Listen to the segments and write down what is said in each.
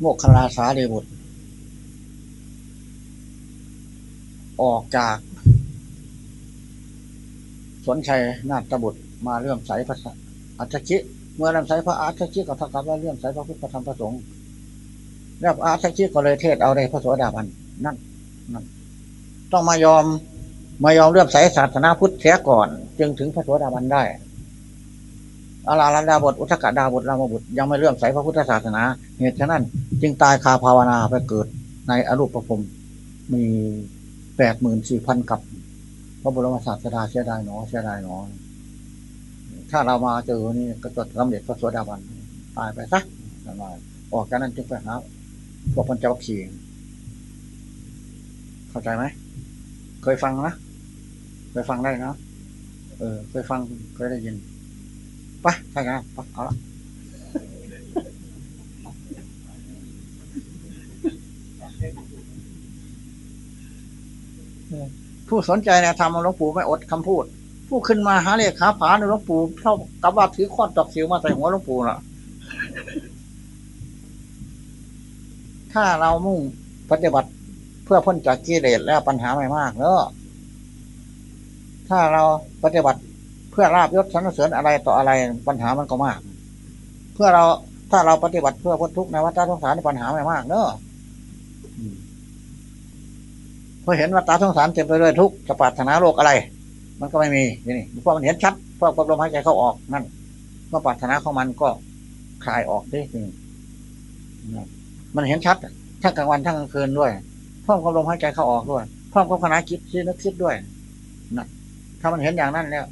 โมกขลาสาเดบุตร ออกจากสวนชัยนาฏบุตรมาเรื่อมใสพระอัจฉริเมื่อเรื่อมใสพระอัจฉริก็เท่ากับว่าเรื่อมใสพระพุทธธรรมพระสงฆ์แล้วอาชัชิก็เลยเทศเอาในพระโสดาบันนั่นนั่นต้องมายอมมายอมเลื่อมใสศาสนาพุทธเสียก่อน จึงถึงพระโสดาบันได้ อาลาลันดาบทอุทกดาบทรามบุตรยังไม่เลื่อมใสพระพุทธศาสนา เหตุฉะนั้น จึงตายคาภาวนาไปเกิดในอรูปภพรมมีแปดหมื่นสี่พันกับ พระบรมศาสดาเสียดายหนอเสียดายหนอ ถ้าเรามาเจอนี่ก็จะสำเร็จพระโสดาบันตายไปซะออกจากนั้นจึงไปหาพวกพันเจ้าขี่เข้าใจไหม เคยฟังนะ เคยฟังได้นะ เออ เคยฟัง เคยได้ยิน ปะใช่ไปเอาละผู้สนใจในธรรมหลวงปู่ไม่อดคำพูด ผู้ขึ้นมาหาเลขาผาในหลวงปู่เท่ากับว่าถือข้อตอกสิวมาใส่หัวหลวงปู่น่ะ ถ้าเรามุ่งปฏิบัติเพื่อพ้นจากกิเลสแล้วปัญหาไม่มากเนอะถ้าเราปฏิบัติ เพื่อราบยศสรรเสริญอะไรต่ออะไรปัญหามันก็มาก เพื่อเราถ้าเราปฏิบัติเพื่อพ้นทุกข์ในวัฏสงสารปัญหาไม่มากเนอะพอเห็นว่าตาสงสารเต็มไปด้วยทุกข์จะปรารถนาโลกอะไร มันก็ไม่มีนี่เพราะมันเห็นชัดเพราะความลมหายใจเข้าออกนั่นเมื่อปรารถนาของมันก็คลายออกได้จริงมันเห็นชัดทั้งกลางวันทั้งกลางคืนด้วยพร้อมกับลมหายใจเข้าออกด้วยพร้อมกับขณะคิดคิดนึกคิดด้วยนะถ้ามันเห็นอย่างนั้นแล้ว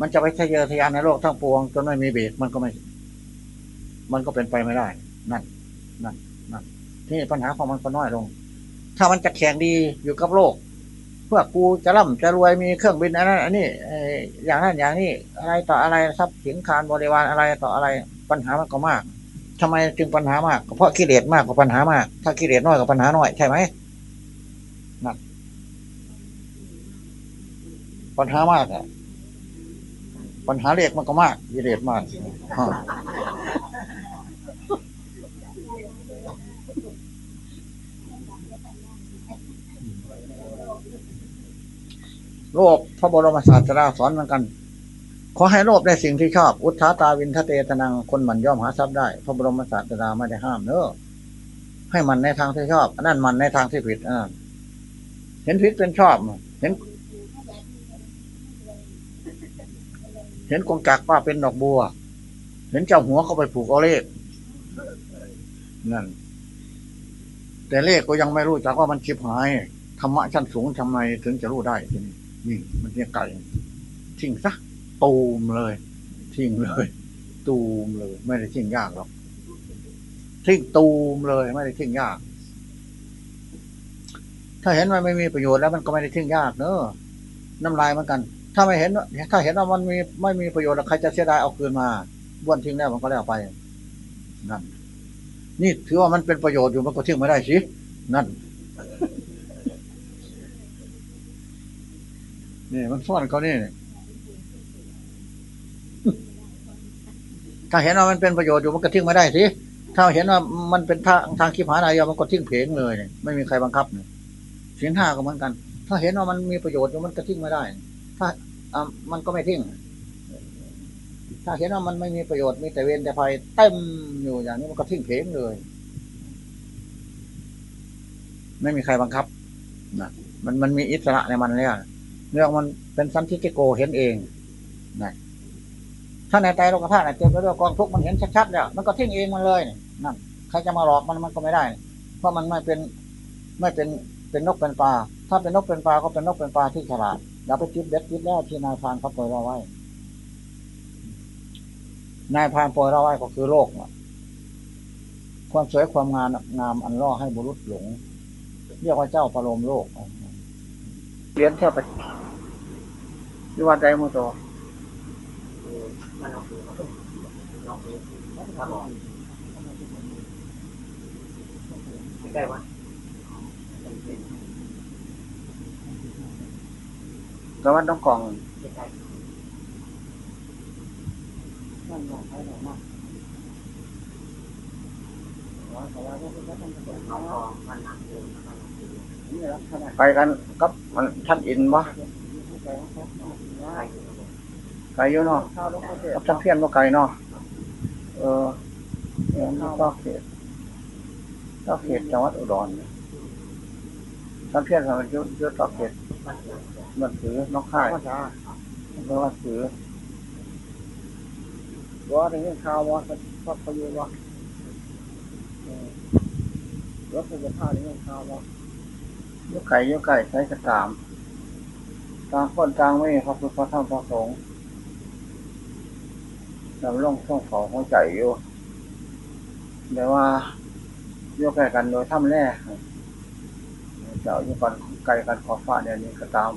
มันจะไปทะเยอทะยานในโลกทั้งปวงจนไม่มีเบรกมันก็ไม่ มันก็เป็นไปไม่ได้ นั่น นั่น นั่น ที่ปัญหาของมันก็น้อยลง ถ้ามันจะแข่งดีอยู่กับโลก เพื่อกูจะร่ำจะรวยมีเครื่องบินอันนั้นอันนี้อย่างนั้นอย่างนี้อะไรต่ออะไรทรัพย์สินคารบริวารอะไรต่ออะไร ปัญหามันก็มากทำไมจึงปัญหามากเพราะกิเลสมากกว่าปัญหามาก ถ้ากิเลสน้อยกว่าปัญหาน้อยใช่ไหมนั่นปัญหามากอะ ปัญหาเล็กมันก็มากกิเลสมากโลกพระบรมศาสดาสอนเหมือนกัน ขอให้โลภในสิ่งที่ชอบ อุทธาตาวินทเตตนังคนมันย่อมหาทรัพย์ได้ พระบรมศาสดาไม่ได้ห้ามเนอะให้มันในทางที่ชอบ อันนั้นมันในทางที่ผิดอ่าเห็นผิดเป็นชอบ เห็น เห็นกงจักว่าเป็นดอกบัว เห็นเจ้าหัวเขาไปผูกเอาเลขนั่น แต่เลขก็ยังไม่รู้จักว่ามันชิบหายธรรมะชั้นสูงทำไมถึงจะรู้ได้ทีนี้นี่มันเนี่ยไก่ทิ้งซะตูมเลย ทิ้งเลย ตูมเลย ไม่ได้ทิ้งยากหรอกทิ้งตูมเลย ไม่ได้ทิ้งยาก ถ้าเห็นว่าไม่มีประโยชน์แล้วมันก็ไม่ได้ทิ้งยากเนอะน้ำลายเหมือนกัน ถ้าไม่เห็นถ้าเห็นว่ามันมีไม่มีประโยชน์แล้วใครจะเสียดายเอาคืนมาบ้วนทิ้งแล้วมันก็แล้วไป นั่น นี่ถือว่ามันเป็นประโยชน์อยู่มันก็ทิ้งไม่ได้สินั่นนี่มันซ่อนเขานี่ถ้าเห็นว่ามันเป็นประโยชน์อยู่มันก็ทิ้งไม่ได้สิถ้าเห็นว่ามันเป็นทางทางคิดหานายมันก็ทิ้งเพลงเลยเนี่ยไม่มีใครบังคับเนี่ยสินห้าก็เหมือนกัน ถ้าเห็นว่ามันมีประโยชน์อยู่มันก็ทิ้งไม่ได้ ถ้า มันก็ไม่ทิ้ง ถ้าเห็นว่ามันไม่มีประโยชน์มีแต่เวรแต่ภัยเต็มอยู่อย่างนี้มันก็ทิ้งเพลงเลย ไม่มีใครบังคับนะมันมันมีอิสระในมันเนี่ยเรื่องมันเป็นสันติโกเห็นเองนะถ้าในใจโลกธาตุเต็มไปด้วยกองทุกข์มันเห็นชัดๆแล้วมันก็ทิ้งเองมันเลยนั่นใครจะมาหลอกมันมันก็ไม่ได้ เพราะมันไม่เป็นไม่เป็นเป็นนกเป็นปลาถ้าเป็นนกเป็นปลาก็เป็นนกเป็นปลาที่ฉลาด อย่าไปคิดเด็ดคิดแล้วที่นายพานเขาปล่อยเราไว้ นายพานปล่อยเราไว้ก็คือโลกความสวยความงามงามอันล่อให้บุรุษหลง เรียกว่าเจ้าประโลมโลกเลี้ยนเท่าไปที่วันใจมุโตใกล้วะก็วัดต้องกองไปกันกับมันท่านอินบ่ไกลอยู่เนาะกับท่านเพี้ยนบ่ไกลเนาะเออเนี่ยนก็เขตก็เขตจังหวัดอุดรท่านเพี้ยนมันยุยุต่อเขต มันถือน้องค่ายเพราะว่าถือว่าได้ยินข่าวว่าพักพยูว่ารถไฟฟ้าได้ยินข่าวว่ายุไก่ยุไก่ใช้กระตามต่างคนต่างไม่พระพุทธพระธรรมพระสงฆ์ดำรงช่องเขาหัวใจอยู่แต่ว่ายุไก่กันโดยถ้ำแร่เจ้าอยู่กันไก่กันขอฟ้าเนี่ยนี่ก็ตาม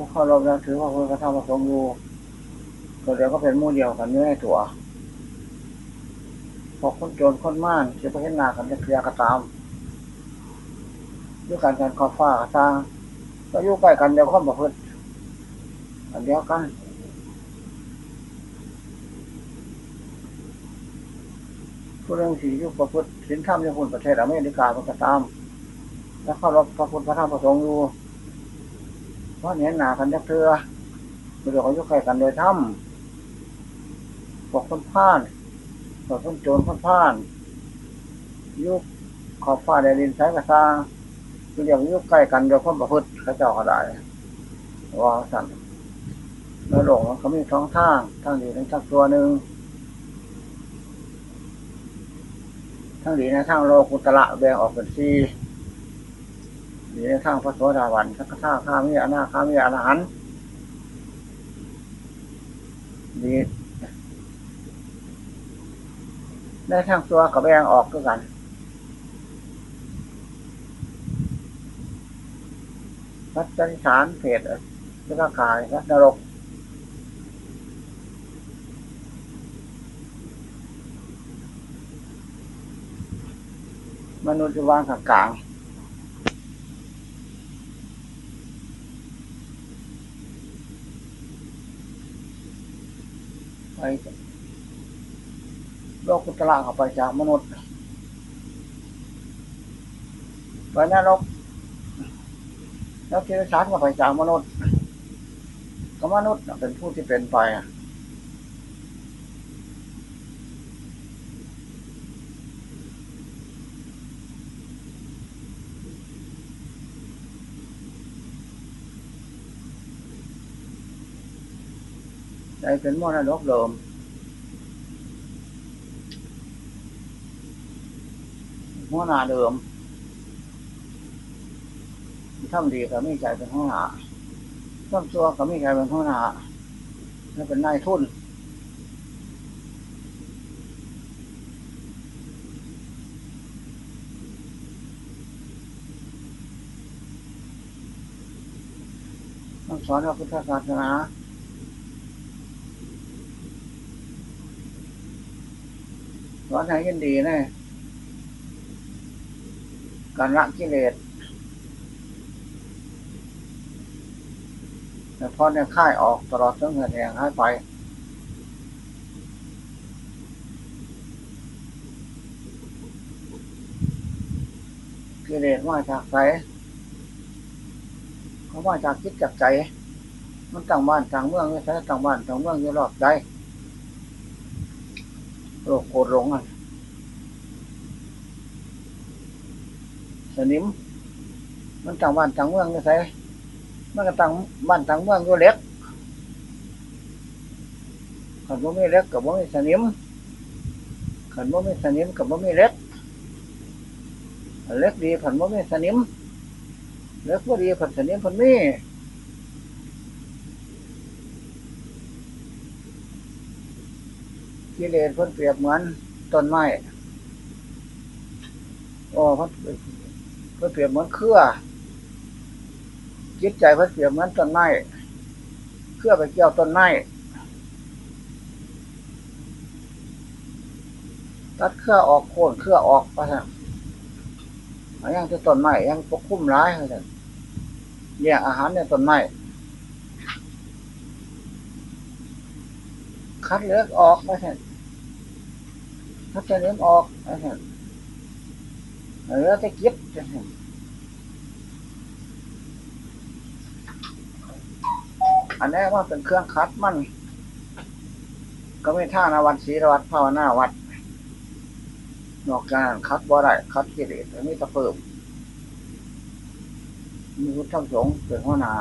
วกเขาเรายังถือว่าพระพุทธพระธรรมพระสงฆ์อยู่ก็เดี๋ยวก็เป็นมู่เดียวกันอยู่ในตัวพอคนโจรคนม่านจะไปเห็นหน้ากันจะเคลียร์ก็ตามด้วยการการขอฟ้าสร้าก็ยู่งใกล้กันเดียวคนประพฤติอันเดียวกันผู้เรื่องสียู่ประพฤติสินธรรมในคนประเทศอเมริกามันก็ตาม แล้วเขารับพระพุทธพระธรรมพระสงฆ์อยู่ เพราะเนี้ยหนากันจะเถื่อเดี๋ยวเขาอยู่ใกล้กันโดยธรรมบอกคนพลาดบอกคนโจรคนพลาดยุคขอบฟ้าแดนดินใช้กระซางคืออย่างยุคใกล้กันโดยความประพฤติข้าเจ้าก็ได้ว่าสั่นแล้วหลงเขามีท้องทางทางดีในทางตัวหนึ่งทางดีในทางโลกุตระแบ่งออกเป็นสี่ ดีในทางพระโสดาบันทักษะข้ามีอนาข้ามีอรหันต์ดีในทางตัวกับแบงออกด้วยกันวัดจันสารเพศแล้วก็กายวัดนรกมนุษย์จะวางกลาง ไปโลกุตละเข้าไปจากมนุษย์ไปนรกแล้วเทวสาติก็ไปจากมนุษย์ก็มนุษย์เป็นผู้ที่เป็นไปอะ เป็นมรดกเดิมหัวหน้าเดิมทำดีก็ไม่ใจเป็นหัวหน้าทำชั่วก็ไม่ใจเป็นหัวหน้าแล้วเป็นนายทุนต้องสอนพระพุทธศาสนา สอนให้ยินดีนะการละกิเลสแต่พอเนี่ยค่ายออกตลอดทั้งเงินแหงหายไป กิเลสมาจากใจเขามาจากคิดจากใจ มันต่างบ้านต่างเมืองไม่ใช่ต่างบ้านต่างเมืองอยู่รอบใจ โลกโกรธหลงอะสนิม มันต่างบ้านต่างเมืองไม่ใช่มันก็ต่างบ้านต่างเมืองอยู่เล็กขันบ่มีเล็กกับบ่มีสนิมขันบ่มีสนิมกับบ่มีเล็กเล็กดีผันบ่มีสนิมเล็กบ่ดีผันสนิมผันมี กิเลสเพิ่นเปรียบเหมือนต้นไม้โอ้เพิ่นเพิ่นเปรียบเหมือนเครือจิตใจเพิ่นเปรียบเหมือนต้นไม้เครือไปเกี่ยวต้นไม้ตัดเครือออกโค่นเครือออกไปฮะยังจะต้นไม้ยังปกคุ้มร้ายเลยเลี้ยอาหารในต้นไม้คัดเลือกออกไปฮะ ถ้าจะเลี้ยงออกเหลือแต่คิดอันนี้ว่าเป็นเครื่องคัดมันก็ไม่ท่านาวันศีรวัดภาวนาวัด นอกจากคัดบ่ได้คัดกิเลสอันนี้จะเพิ่มมีพุทธสงฆ์เป็นหัวหน้า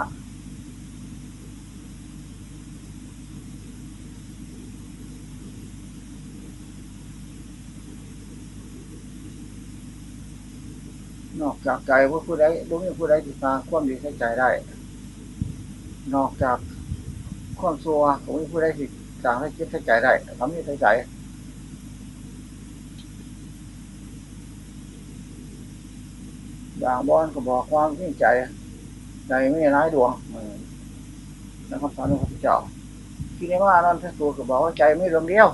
นอกจากใจว่าผู้ใดรู้มีผู้ใดติดตาความดีใส่ใจได้ นอกจากความซัวของผู้ใดติดตาให้คิดใส่ใจได้ทำนี้ใส่ใจอย่างบอนก็บอกความที่ใจ ใจไม่ร้ายดวงแล้วคำสอนของพระพุทธเจ้าที่นี้ว่านั่นพระสูตรก็บอกว่าใจไม่ดวงเดียว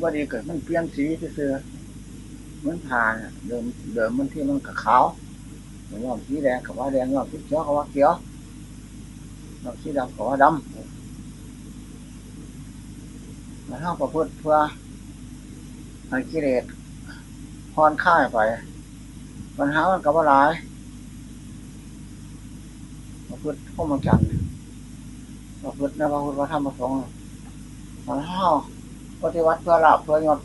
ที่ว่าดีเกิดมันเปลี่ยนสีเสือมันผ่านเดิมเดิมมันที่มันกับขาวเหมือนยอมสีแดงกับว่าแดงยอมสีเขียวกับว่าเขียวย้อมสีดำกับว่าดำแล้วเท่าประพฤติเพื่อให้กิเลสพรค่ายไปปัญหามันกับว่าร้ายประพฤติข้อมันจันทร์ประพฤติในพระพุทธธรรมประสงค์มันเท่า ปฏิวัติเพื่อลาบเพื่อยศ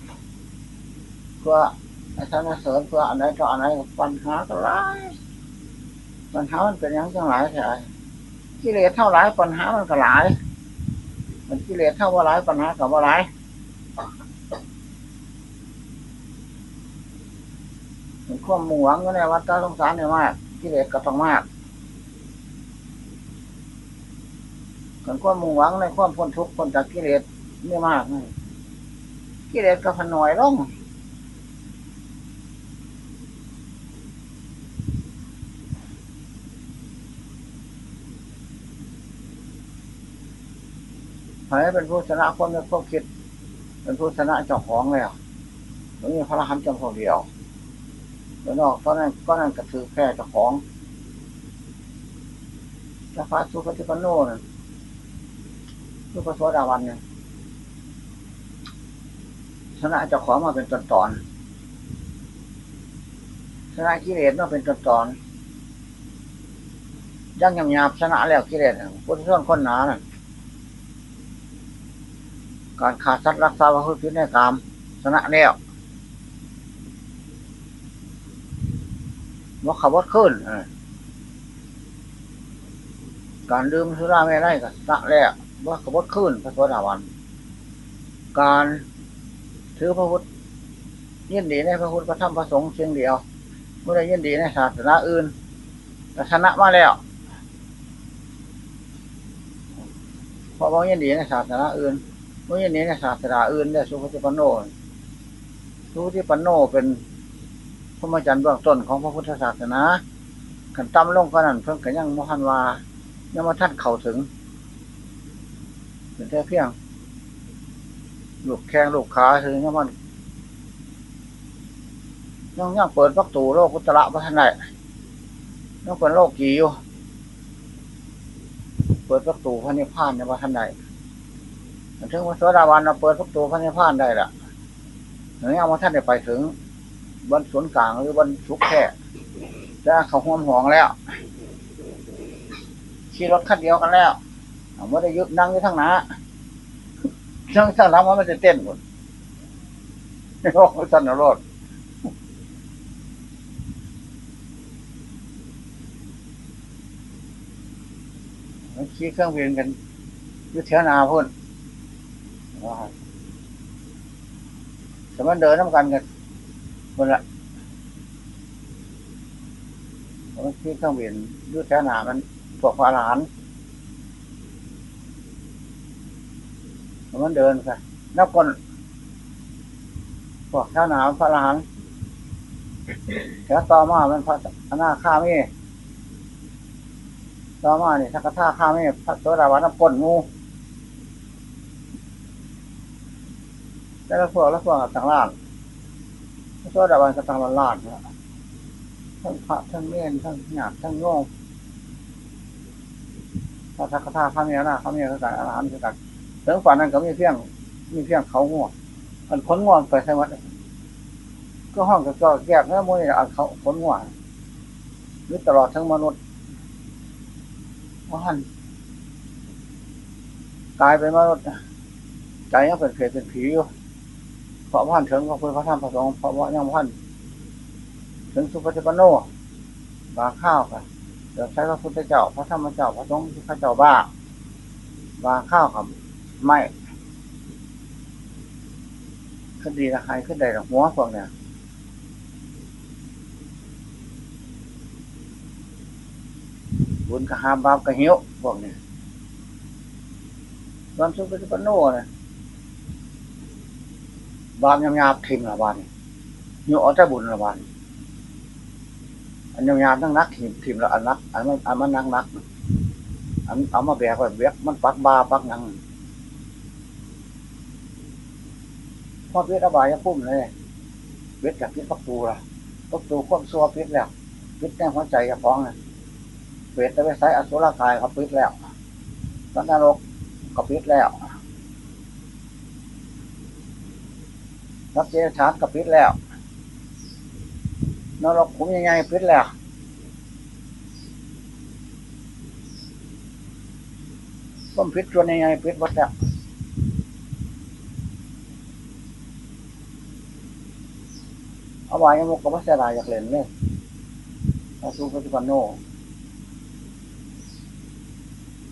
เพื่อไอ้ท่านเสริญเพื่ออันไหนต่ออันไหนปัญหาก็หลายปัญหามันเป็นอยังจังหลายใช่กิเลสเท่าหลายปัญหามันก็หลาย มันกิเลสเท่าว่าหลายปัญหากับว่าหลายมันความมุ่งหวังก็ในวัดตาสงสารเนี่ยมากกิเลสก็ต้องมากกันความมุ่งหวังในความพ้นทุกข์พ้นจากกิเลสไม่มากนะ กิเลสก็พนอยลงใครเป็นผู้ชนะคนในพวกคิด เป็นผู้ชนะเจ้าของเลยอะแล้วมีพระรหันต์จำพวกเดียวแล้วนอกตอนนั้นก็นั่นกระถือแค่เจ้าของพระพาสุปฏิปันโนนะคือพระโสดาวันเนี่ย นะเจ้าของมาเป็นตอนตอนชนะกิเลสมาเป็นตอนตอนยังยำยาบชนะแล้วกิเลสพุทธส่วนคนหนานะการขาดสัตว์รักษาพระพุทธพิในกรรมชนะแล้วว่าขับรถขึ้นการดื่มสุราไม่ได้ก็ชนะแล้วว่าขับรถขึ้นพระสวัสดิวัน การ ถือพระพุทธยินดีในพระพุทธพระธรรมพระสงฆ์เชียงเดียวเมื่อได้ยินดีในศาสนาอื่นก็ชนะมาแล้วเพราะว่ายินดีในศาสนาอื่นเมื่อยินดีในศาสนาอื่นได้สุภจิปันโนสุภจิปันโนเป็นพระมจรรย์เบื้องต้นของพระพุทธศาสนาขันตั้มลงก็นั่นเพิ่งกันยังมหันวายังมาท่านเข่าถึงเป็นแค่เพียง ลูกแข้งลูกขาคือเนี่ยมันยังยังเปิดประตูโลกุตระพระท่านไหนยังเปิดโลกกี่อยู่ เปิดประตูพระนิพพานในพระท่านไหนถึงพระสวสดาวันเราเปิดประตูพระนิพพานได้ละถึงยังมาท่านได้ไปถึงบนสวนกลางหรือบนสุกแค่แล้วเขาห่วมห่วงแล้วขี่รถคันเดียวกันแล้วไม่ได้ยึดนั่งอยู่ทั้งน้า ช่างช่างทำว่ามันจะเต้นหมดโอ้สันนรดมันขี่เครื่องบินกันยุทธนาพุ่นแต่มันเดินน้ำกันกันคนละมันขี่เครื่องบินยุทธนามันพวกพาหลาน มันเดินค่ะนับคนพวกข้าหนาวพระหันแล้วต่อมามันพระหน้าข้ามีต่อมาเนี่ยสักท่าข้ามีพระโสดาวันนับคนงูแล้วพวกแล้วพวกต่างล้านพระโสดาวันก็ต่างล้านล้านนะทั้งพระทั้งเมียนทั้งหยาบทั้งโง่พระสักคาพระเมียนะพระเมียคือกันอรหันต์คือ กันถึงฝันนั้นก็มีเพียง มีเพียงเขาง่วงมันขนง่วงไปใช่ไหมก็ห้องก็ก็แยกเนื้อมูนี่เอาเขาขนง่วงหรือตลอดทั้งมนุษย์ว่าหันตายเป็นมนุษย์ใจยังเป็นเพศเป็นผีอยู่เพราะว่าถึงพระพุทธพระธรรมพระสงฆ์เพราะว่ายังพันถึงสุปฏิปันโนบาข้าวค่ะเดี๋ยวใช้พระพุทธเจ้า พระธรรมเจ้าพระสงฆ์พระเจ้าบ้าบาข้าวครับ ไม่ขึ้นดีละใครขึ้นได้หรอกหัวพวกเนี่ยบุญกระหามบาปกระหิวพวกเนี่ยความสุขเป็นปนโน่เลยบาปยำยาบทิมละบานี่โยอจะบุญละบานอันยำยาบทั้งนักทิมทิมละอันนักอันมันอันมันนักนักอันเอามาแบกไว้แบกมันปักบาปักนัง อเพียอบายยังพุ่มเลยเวทจากพิษปักตูละปักตูควบซัวพิษแล้วพิษแน่หัวใจกับฟ้องเลยเวทจะไปใช้อสุรกายเขาพิษแล้วตอนนรกก็พิษแล้วรับเจชานก็พิษแล้วนรกขุมยังไงพิษแล้วต้มพิษชวนยังไงพิษหมดแล้ว เอาว้ยังมุกกับพระเสดายอยากเล่นเลยเอาสู้ปฏิปันโน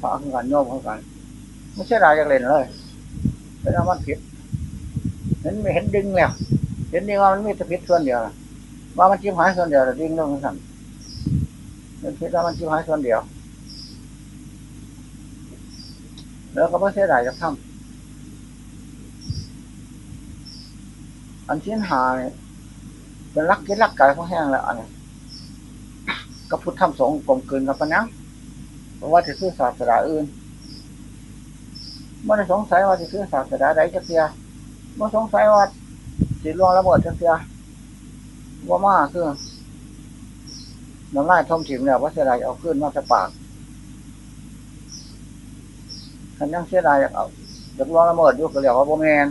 พระคือกันโยมคือกันไม่ใช่รายอยากเล่นเลยเป็นอามันผิดเห็นไม่เห็นดึงแล้ว เห็นดึงว่ามันมีแต่พิษส่วนเดียวว่ามันจิ้มหายส่วนเดียวแต่ดึงลงสั่นเป็นพิษว่ามันจิ้มหายส่วนเดียว แล้วก็ไม่ใช่รายจะทำอันชิ้นหาเนี่ย เป็นรักกินรักไก่เขาะแห้งแล้วอันนี้ก็พุทธธรรมสงฆ์กลมกลืนกับปะนังเพราะว่าจะซื้อศาสนาอื่นไม่ได้สงสัยว่าจะซื้อศาสนาใดจะเสียไม่สงสัยว่าสิลวงระเบิดจะเสียว่ามาคือน้ำลายทมถิ่มเนี่ยว่าเสียดายเอาขึ้นมาจะปากขันยังเสียดายเอาเดี๋ยวลวงระเบิดอยู่ก็เรียกว่าโบแมน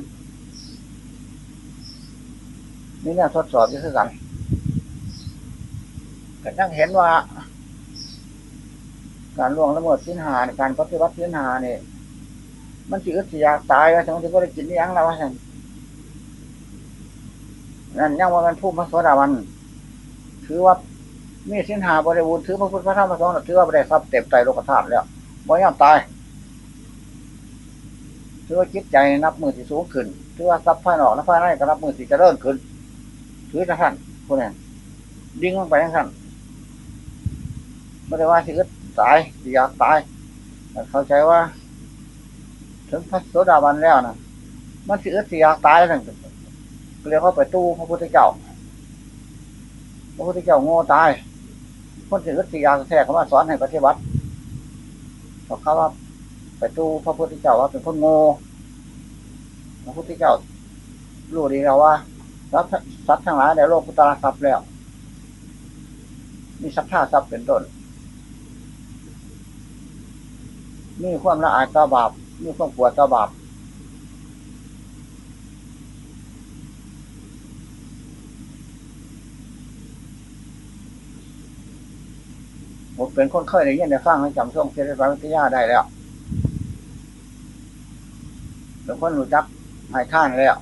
นี่เนี่ยทดสอบอยู่คือกันก็ยังเห็นว่า การล่วงละเมิดสินหานการปฏิบัติสินหาเนี่ยมันสิอึดสิยากตายว่าทั้งที่ก็ได้กินยังแล้วว่าท่านนั่นยังว่ามันพูดพระสวดาวัน ถือว่ามีสินหาบริบูรณ์ถือพระพุทธพระธรรมพระสงฆ์ถือว่าบริทรัพย์เต็มใจโลกธาตุแล้วบ่ย่อมตายถือว่าจิตใจนับมือที่สูงขึ้นถือว่าทรัพย์ภายนอกและภายในก็นับมือที่จะเริ่มขึ้น ถือจะท่านคนนั้นดิ้งลงไปท่านไม่ได้ว่าสิอึดตายอยากตายเข้าใจว่า ถึงพระโสดาบันแล้วนะมันสิอึดสิอยากตายทั้งเรียกว่าไปตู้พระพุทธเจ้า พระพุทธเจ้าโง่ตาย คนสิอึดสิอยากแท้เขามาสอนให้ปฏิบัติเขาเขาว่าไปตู้พระพุทธเจ้าว่าเป็นคนโง่พระพุทธเจ้ารู้ดีแล้วว่า สัตว์ทั้งหลายในโลกพุทธาทรัพย์แล้ว มีสัพพาทรัพย์เป็นต้นมีความละอายต่อบาปมีความปวดต่อบาปผมเป็นคนเคยได้ยินได้ฟังในจำช่วงเทศบาลวิทยาได้แล้วเป็นคนรู้จักหายท่านแล้ว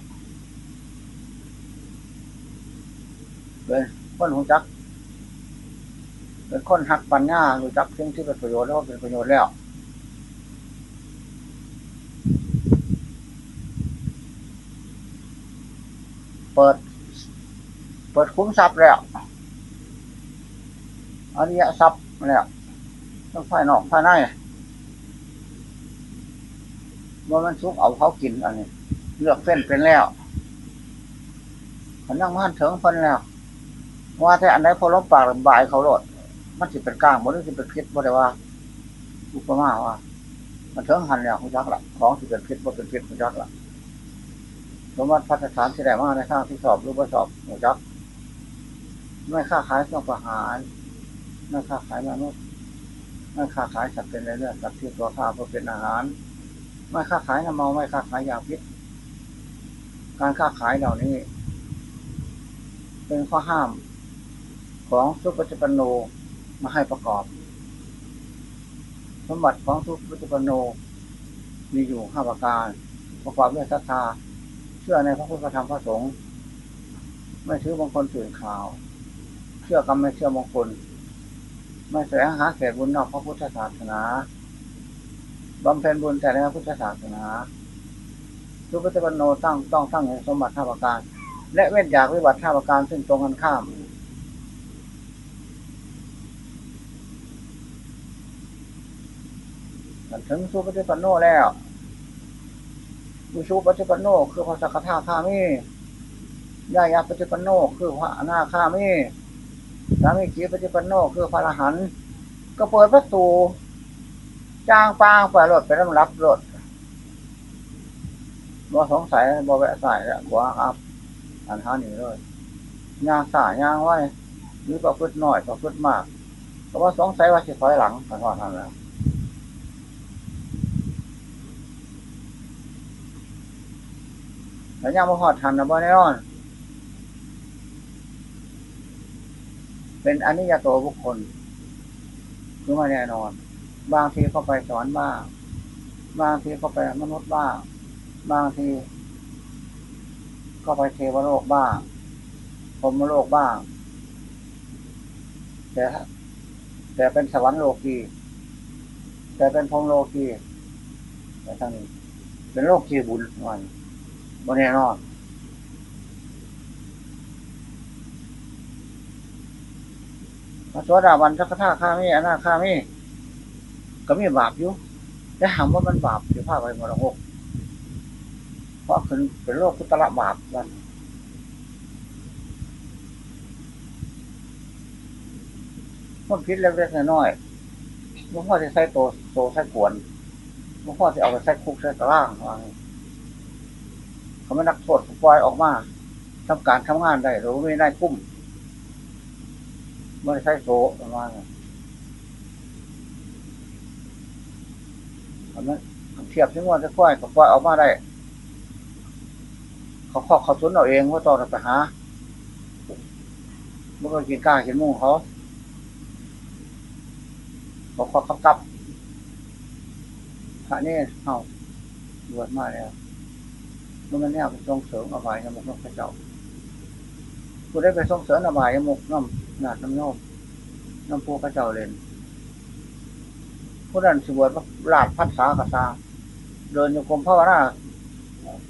เป็นคนรู้จักเป็นคนหักปัญญารู้จักสิ่งที่เป็นประโยชน์แล้วเป็นประโยชน์แล้วเปิด เปิดคุ้มทรัพย์แล้วอริยทรัพย์แล้วต้องไฟนอกไฟในว่ามันซุกเอาเขากินอันนี้ เลือกเส้นเป็นแล้วขันนั่งมันเถิงพันแล้ว ว่าแต่อันใดพอลบปากบ่ายเขาโลด มันสิเป็นกลางบ่หรือสิเป็นพิษบ่ได้ว่า อุปมาว่า มันเถิงหันแล้วคุณจักษ์ละของสิเป็นพิษบ่เป็นพิษคุณจักษ์ละสมมติพัฒนานที่ได้มาในข้างที่สอบรูปสอบหัวจักษ์ไม่ค่าขายเครื่องประหารไม่ค่าขายมนุษย์ไม่ไม่ค้าขายสัตว์เป็นเรื่องสัตว์ที่ตัวข้าเพื่อเป็นอาหาร ไม่ค้าขายน้ำเมาไม่ค้าขายยาพิษการค้าขายเหล่านี้ เป็นข้อห้าม ของสุปฏิปโนมาให้ประกอบ สมบัติของสุปฏิปโนมีอยู่ห้าประการ ประกอบด้วยศรัทธาเชื่อในพระพุทธธรรมพระสงฆ์ไม่ถือบางคนตื่นข่าว เชื่อกรรมไม่เชื่อมงคลไม่แสวงหาเศษบุญนอกพระพุทธศาสนาบำเพ็ญบุญแต่ในพระพุทธศาสนาสุปฏิปโนตั้งต้องตั้งในสมบัติห้าประการ และเว้นจากวิบัติห้าประการซึ่งตรงกันข้าม ถึงสุปฏิปันโนแล้วอุชุปฏิปันโนคือพระสักทาข้ามียายาปฏิปันโนคือพระอนาคามีสามีจีปฏิปันโนคือพระอรหันต์ก็เปิดประตูจ้างปางไปรถไปรับรับรถบ่สงสัยบ่แวะสายแล้วกว่าครับอันท่านี้เลยย่างสายย่างไว้หรือประพฤติน้อยประพฤติมากเพราะว่าสงสัยว่าจะถอยหลังกันว่าท่านแล้ว แล้วยังมาหอดทันนะบ่แน่นอน เป็นอนิยโตบุคคล คือมาแน่นอน บางทีก็ไปสอนบ้าง บางทีก็ไปมนุษย์บ้าง บางที ก็ไปเทวโลกบ้างพรมโลกบ้าง แต่แต่เป็นสวรรค์โลกีแต่เป็นพรมโลกีแต่ทั้งนี้เป็นโลกที่บุญมัน บนแน่นอน พระสวสดาวันสักท่าข้ามีอนาข้ามีก็มีบาปอยู่แต่ถามว่ามันบาปอยู่ภาคไปมรหกเพราะคือเป็นโลกกุตละบาปมันมันพิษเล็กๆน้อยๆมันพ่อจะใส่โตโตใส่ขวนมันพ่อจะเอาไปใส่คุกใส่ตะล่างวาง เขาไม่นักโทษปล่อยออกมาทำการทำงานได้หรือไม่ได้กุ้มไม่ใช้โซ่ประมาณนั้นเทียบที่ว่าจะปล่อยก็ปล่อยออกมาได้ เขาข้อเขาทุนเอาเองว่าต่อไปหาเมื่อกินกล้ากินมุ่งเขาเขาข้อขับกับพระนี่เอาบวชมาแล้ว มันแนวไปส่งเสริมอบายยมุกน้ำพระเจ้าผู้ได้ไปส่งเสริมอบายยมุกน้ำหนาดน้ำโยมน้ำพูพระเจ้าเล่นผู้นั้นสวดลาดพัดสากระซาเดินอยู่กรมพระวนา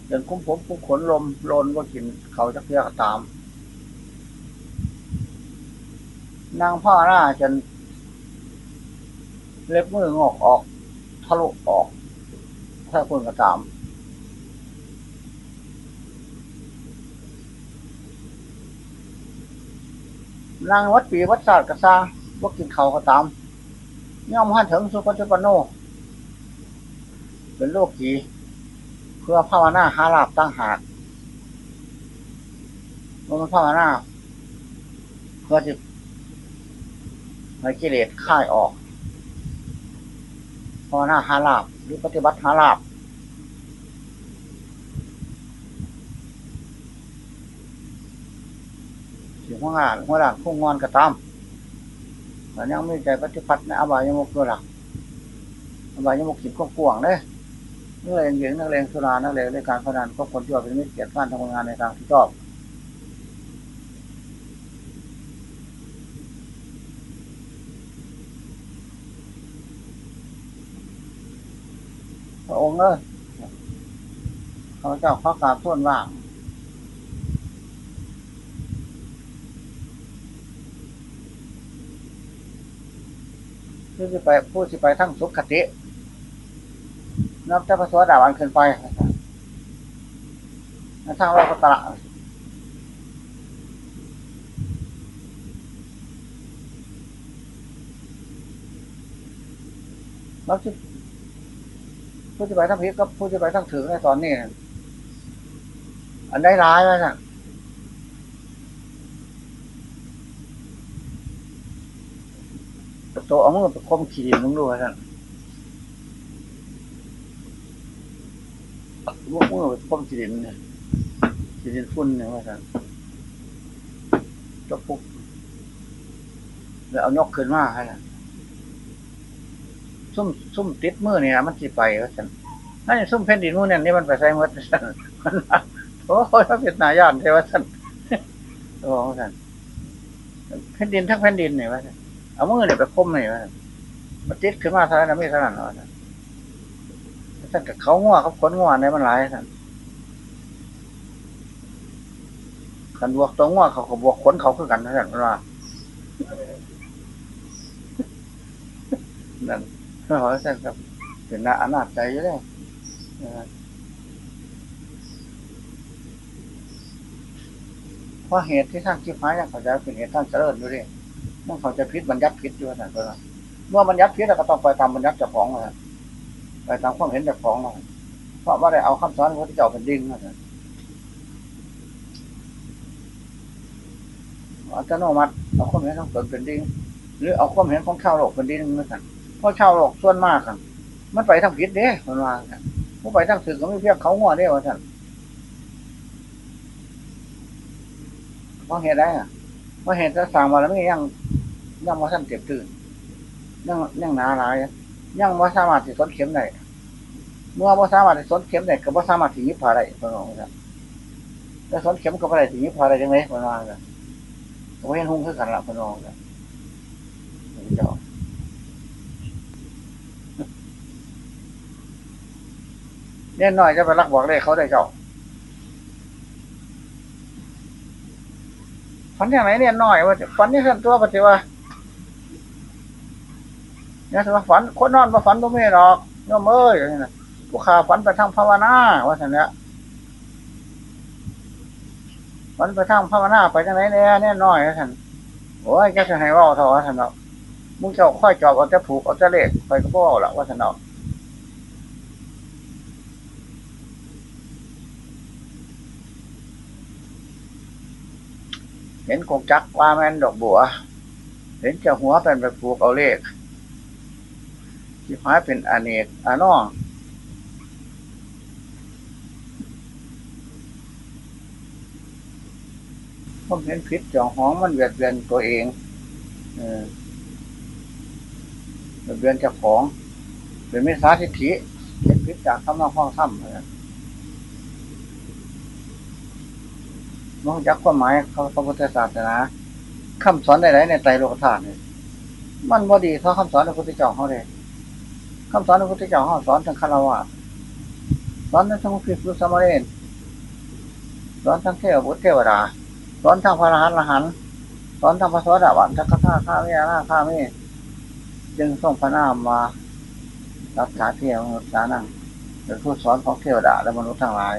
เดินคุ้มผมคุ้มขนลมโลนก็กินเขาจะเพียกตาม นางพ่อหน้าจนเล็บมืองอกออก ทะลุออก ถ้าคนก็ตาม นางวัดปีวัดศาสตร์กระซาว่ากินเขาก็ตามย่อมหันถึงสุปฏิปันโน เป็นโลกผีเพื่อภาวนาหาลาบตั้งหากมันภาวนาเพื่อจะให้กิเลสค่ายออกภาวนาหาลาบหรือปฏิบัติหาลาบ หัวงานหัวหลังพุ่งงอนกระตามแต่ยังไม่ใจปฏิพัติในอบายมุกตัวหลักอบายมุกสิบก็กวงเลยนักเลงหญิงนักเลงสุรานักเลงในการพนันก็คนที่ว่าเป็นมิตรเกียรติการทำงานในทางที่ชอบพระองค์เออข้าพเจ้าข้อกราบท้วนว่าง ผู้สิไปผู้สิไปทั้งสุขคตินับแต่พระสวัสดาวันขึ้นไปทางเราก็ตระแล้วที่ผู้สิไปทั้งพิษก็ผู้สิไปทั้งถึงในตอนนี้ อันได้ร้ายแล้วนะ ตเอามือไปคมขีดมึงดูท่านมือมือไปคมขีดเนี่ยขีดฝุ่นเนี่ยว่าท่านจกปุ๊บแล้วเอานกขึ้นมาให้ท่านซุ่มซุ่มติดมือเนี่ยมันจีไปว่าท่านนั่นซุ่มเพนดินมือเนี่ยนี่มันไปใส่มือท่านมันโอ้ยพระพิษนายานใช่ว่าท่านโอ้ท่านแผ่นดินทั้งแผ่นดินเนี่ยว่าท่าน เอามือเนี่ยไปคมเนี่ยว่าท่านมันติดขึ้นมาเท่านั้นไม่เท่านั้นหรอกท่านกับเขาง่วเขาขนง่วในมันหลายท่านขันบวกตัวง่วเขาก็บวกขนเขาคือกันท่านว่านั่นเขาบอท่านครับเป็นนาอนาจใจอยู่เลยเพราะเหตุที่ท่านคิดหายอย่างเขาจะเป็นเหตุท่านเจริญอยู่ดิ มันเขาจะพิษบัญญัติพิษอยู่ท่านก็เมื่อบัญญัติพิษเราก็ต้องไปตามบัญญัติเจ้าของนะไปตามความเห็นเจ้าของนะเพราะว่าได้เอาคำสอนพระพุทธเจ้าเป็นดิ้งนะอัตโนมัติเอาความเห็นของตนเป็นดิ้งหรือเอาความเห็นของชาวโลกเป็นดิ้งนั่นกันเพราะชาวโลกส่วนมากกันมันไปทางผิดเด้คนว่าผู้ไปทางถึงก็ไม่เพียงเขาง้อเด้ว่าท่านเพราะเหตุใดอะเพราะเหตุจะสั่งมาแล้วไม่ยัง ยังว่าท่านเจ็บตื่นยังยังหนาหลายยังว่าสามารถที่สนเข็มได้เมื่อว่าสามารถที่สนเข็มได้ก็ว่าสามารถที่ยิบผ่าได้คนว่าท่านแล้วสนเข็มก็ไม่ได้ที่ยิบผ่าได้ยังไงคนว่าท่านผมเห็นหุ้งคือกันละคนว่าท่านเจ้าเนี่ยน้อยจะไปรักบอกเลยเขาได้เจ้าฝันอย่างไรเนี่ยน้อยว่าฝันนี่ขั้นตัวปฏิว่า เนี่ยถือว่าฝันคนนอนมาฝันตัวไม่หรอกเงาเอ้ยอย่างนี้นะผู้ขาฝันไปทางภาวนาว่าสันเนี้ยฝันไปทางภาวนาไปจังไหนเนี่ยเนี่ยน้อยว่าสันโอ้ยแกจะให้ว่าเท่าว่าสันเนาะมึงจ้าค่อยจอบเอาจะผูกเอาจะเล็กไปก็บ่ละว่าสันเนาะเห็นกงจักว่าแมนดอกบัว เห็นจ้าหัวเป็นไปปลูกเอาเลข ที่หายเป็นอเนกอานอผมเห็นพิษจองห้องมันเวียดเวียนตัวเองเออเวียดเวียนเจ้าของเป็นไม่สาธิฐิเห็นพิษจากคำนองห้องถ้ำเลยนอกจากความหมายเขาพระพุทธศาสนาคำสอนใดๆในไตรโลกธาตุเนี่ยมันบ่ดีเท่าคำสอนของพระพุทธเจ้าเขาเลย คำสอนของพระพุทธเจ้าเขาสอนทั้งคารวะสอนทั้งพิสุสมเรนสอนทั้งเทวบุตรเทวดาสอนทั้งพระรหันต์รหันต์สอนทั้งพระสวัสดิวันทั้งข้าข้าข้าไม่ข้าข้าไม่จึงส่งพระนามมารักษาเทวมนุษย์นั่งเป็นผู้สอนของเทวดาและมนุษย์ทั้งหลาย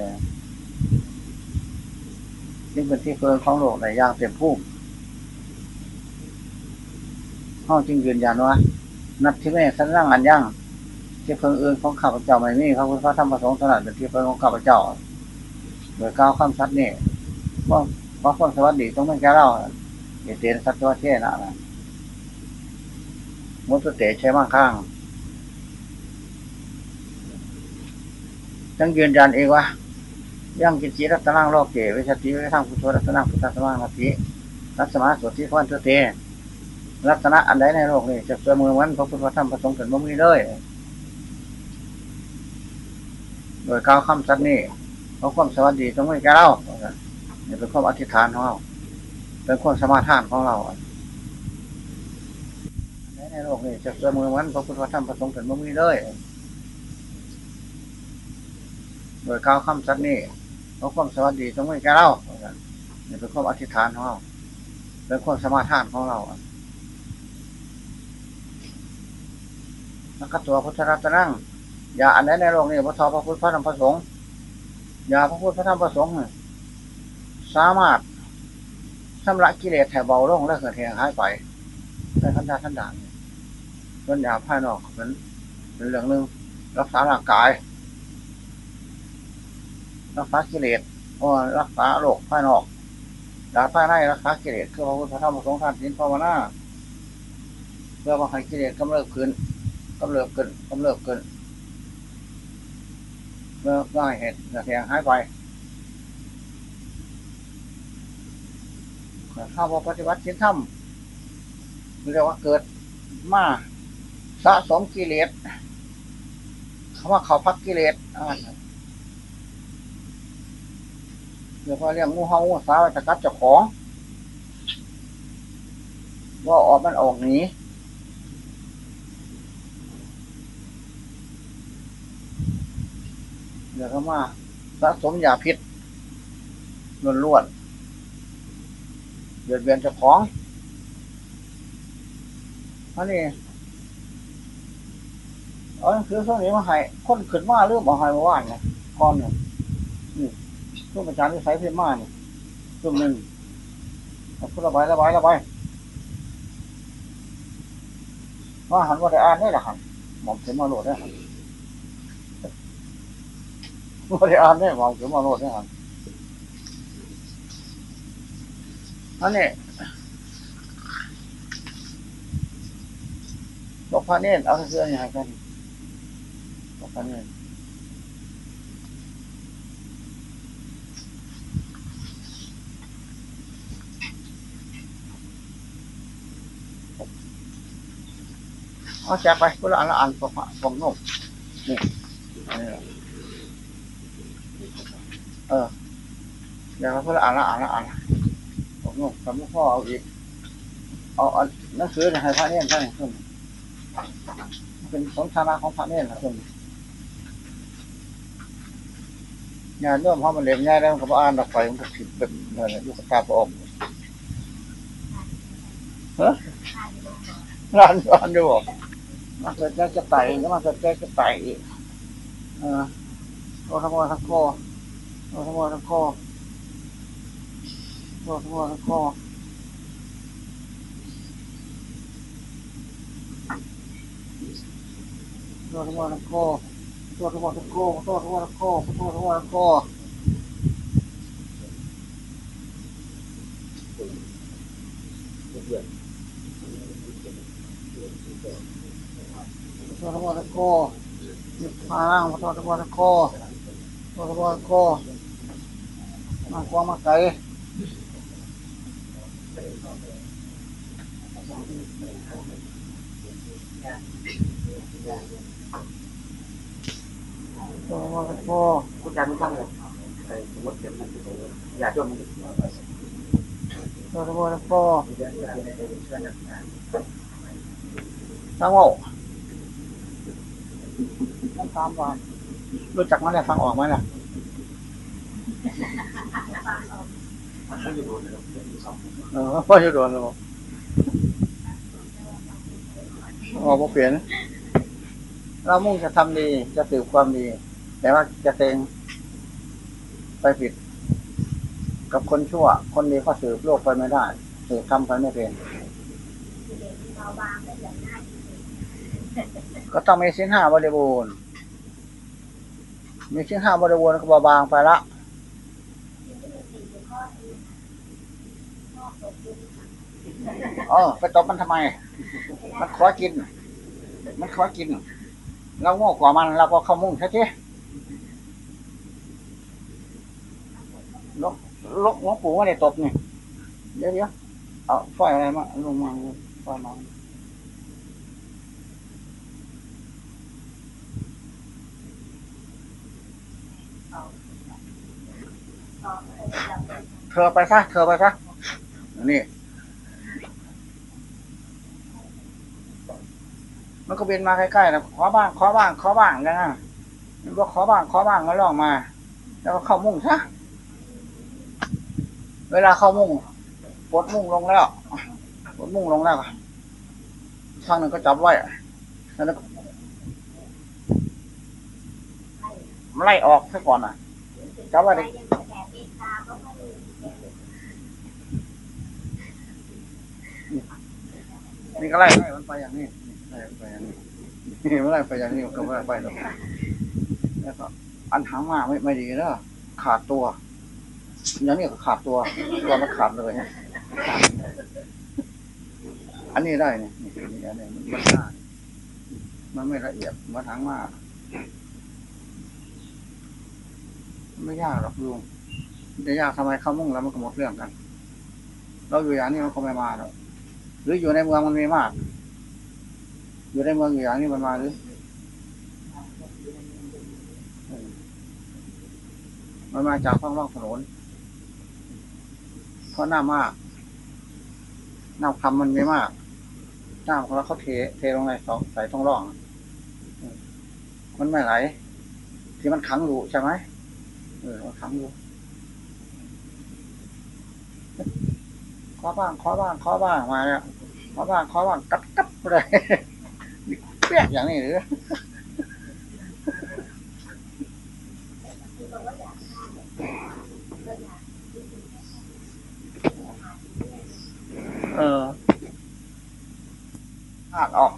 จึงเป็นที่เพิ่งของโลกในย่างเต็มพุ่มห้องจึงยืนยันว่านับที่แม่สันร่างอันย่าง ที่เพิ่งอื่นของข้าพเจ้าไม่มีพระพุทธพระธรรมพระสงฆ์ถนัดเป็นที่เพิ่งของข้าพเจ้าโดยก้าวข้ามชัดนี่ว่าว่าคนสวัสดีต้องไม่แก่เล่าเอเตนสัตว์เทนะนะมุตเตใช้มั่งข้างจังยืนยันเองว่ายังกินจีรัตนังโลกเกวิชติวิทังพุทธรัตนังพุทธสมังนาทีรัตมาสวดที่ควันเตรัตนะอันใดในโลกนี้จะเสมอมันพระพุทธธรรมประสงค์ถึงบ่มีเลย โดยก้าวคำสัตว์นี่เพราะความสวัสดีต้องไม่แก่เราเนี่ยเป็นความอธิษฐานของเราเป็นความสมาทานของเราอันในโลกนี้จะเสมอมันพระพุทธธรรมประสงค์ถึงบ่มีเลยโดยก้าวคำสัตว์นี่เพราะความสวัสดีต้องไม่แก่เราเนี่ยเป็นความอธิษฐานของเราเป็นความสมาทานของเรานักตัวพุทธรัตนั่ง อย่าอันไหนในโลกนี้พระทอพระพุทธพระธรรมพระสงฆ์อย่าพระพุทธพระธรรมพระสงฆ์สามารถชำระกิเลสแถวเบาลงและเกิดเหตุหายไปในขั้นธาท่านด่านส่วนยาภายนอกเป็นเป็นเรื่องหนึ่งรักษาร่างกาย รักษากิเลสโอ้รักษาโรคภายนอกดาภายในรักษากิเลสคือพระพุทธพระธรรมพระสงฆ์ท่านสินภาวนาเพื่อว่าให้กิเลสกำเริบขึ้นกำเริบขึ้นกำเริบขึ้น เมื่อง่ายเหตุแสงหายไปข้าวปฏิบัติชิ้นธรรมเรียกว่าเกิดมาสะสมกิเลสคำว่าเขาพักกิเลสอ่าเรียกว่าเรื่องงูเห่างูสาวจะกัดเจ้าของ ว่าออกมันออกหนี ดี๋ยวเขามาสะสมยาพิษล้วนๆเบียดเบียนเจ้าของอันนี้เอาหนังสือส่วนนี้มาให้คนขึ้นมาเรื่องมาให้เมื่านเนี่ยก่อนเนี่ยนี่ช่วงอาจารย์วิสัยเพียมมาเนี่ยช่วงหนึ่งเอาพูดระบายระบายระบายว่าหันว่าได้อ่านได้หรอครับหมอมเข็มมาโหลดได้ครั ไม่ได้อ่านได้หมองถึงมโนดเนี่ยครับอันนี้หลวงพ่อเนตรเอาเสื้ออยังไงกันหอกพ่อเนตรเอาแจกไปก็แล้วอ่านอ่านผมผนุ่มนี่ แจกไปพุทธอันละอันละอันปองนกสำมุพ่อเอาอีก เอาเอาหนังสือให้พระเนตรท่านขึ้นเป็นสนทนาของพระเนตรนะขึ้นงานเรื่องพอมันเล่มง่ายแล้วมันก็บอ่านดอกไฟมันก็ผิดแบบนั่นแหละยุคตาพระองค์ฮะร้านร้านดูบอกมาเกิดแก้วจะไต่ก็มาเกิดแก้วจะไต่อีกเออโอ้ทั้งวันทั้งคอโอ้ทั้งวันทั้งโอ้ ปวดหัวคอปวดหัวคอกก็ตัวคอกก็ตัวคอกก็ตัวคอกก็ตัวคอหยิบมาล่างปวดหัวคอปวดหัวคอมาควงมาไกล โอ้โหคุณจันไม่ตั้งเลยสมมติเก็บมันอย่าจมมันโอ้โหโอ้ตั้งโง่ต้งตามว่ารู้จักมั้ยเนี่ยฟังออกมั้ยเนี่ย เออพ่อจะโดนหรอออกมาเปลี่ยน เรามุ่งจะทำดี จะสืบความดี แต่ว่าจะเตงไปผิด กับคนชั่ว คนดีก็สืบโลกไปไม่ได้ สืบทำไปไม่เป็นก็ต้องมีสินห้าบริบูรณ์ มีสินห้าบริบูรณ์ก็บาบางไปละ เออไปตบมันทำไม มันขอกิน มันขอกิน เราโง่กว่ามันเราก็เข้ามุ่งใช่ไหมลกลกหลวงปู่ไม่ได้ตบนี่เดี๋ยวเดี๋ยวเอาไฟอะไรมาลงมาไฟมาเธอไปซะ เธอไปซะ นี่ มันก็บินมาใกล้ๆนะขอบ้าง ขอบ้าง ขอบ้างกันนะมันก็ขอบ้าง ขอบ้างก็ลองมา แล้วก็เข้ามุ่งซะเวลาเข้ามุ่งปลดมุ่งลงแล้วปลดมุ่งลงแล้วข้างหนึ่งก็จับไว้แล้วไล่ออกซะก่อนน่ะจับไว้ดินี่ก็ไล่ไล่มันไปอย่างนี้ ไล่มันไปอย่างนี้ไม่ไล่ไปอย่างนี้ก็ไม่ไล่ไปหรอกแล้วก็อันหางมาไม่ไม่ดีนะขาดตัว อย่างนี้ก็ขาดตัวตัวมันขาดเลยอันนี้ได้เนี่ยนี่อันนี้มันมันยากมันไม่ละเอียดมาทั้งมากมันไม่ยากหรอกลุงจะยากทำไมเข้ามุ่งแล้วมันก็หมดเรื่องกัน เราอยู่อย่างนี้มันก็ไม่มาหรอกหรืออยู่ในเมืองมันมีมาก อยู่ในเมืองอย่างนี้มันมาหรือเออมันมาจากข้างล่างถนนเพราะหน้ามากหน้ำคำมันไม่มากหน้ำของเราเขาเทเทลงในสองใส่ท้องร่อง มันไม่ไหล ที่มันขังอยู่ใช่ไหมเออมันขังอยู่ขอบ้างขอบ้างขอบ้างมาเนี่ยขอบ้างขอบ้างกัดกัดเลย เปียกอย่างนี้หรือเออธาตุออก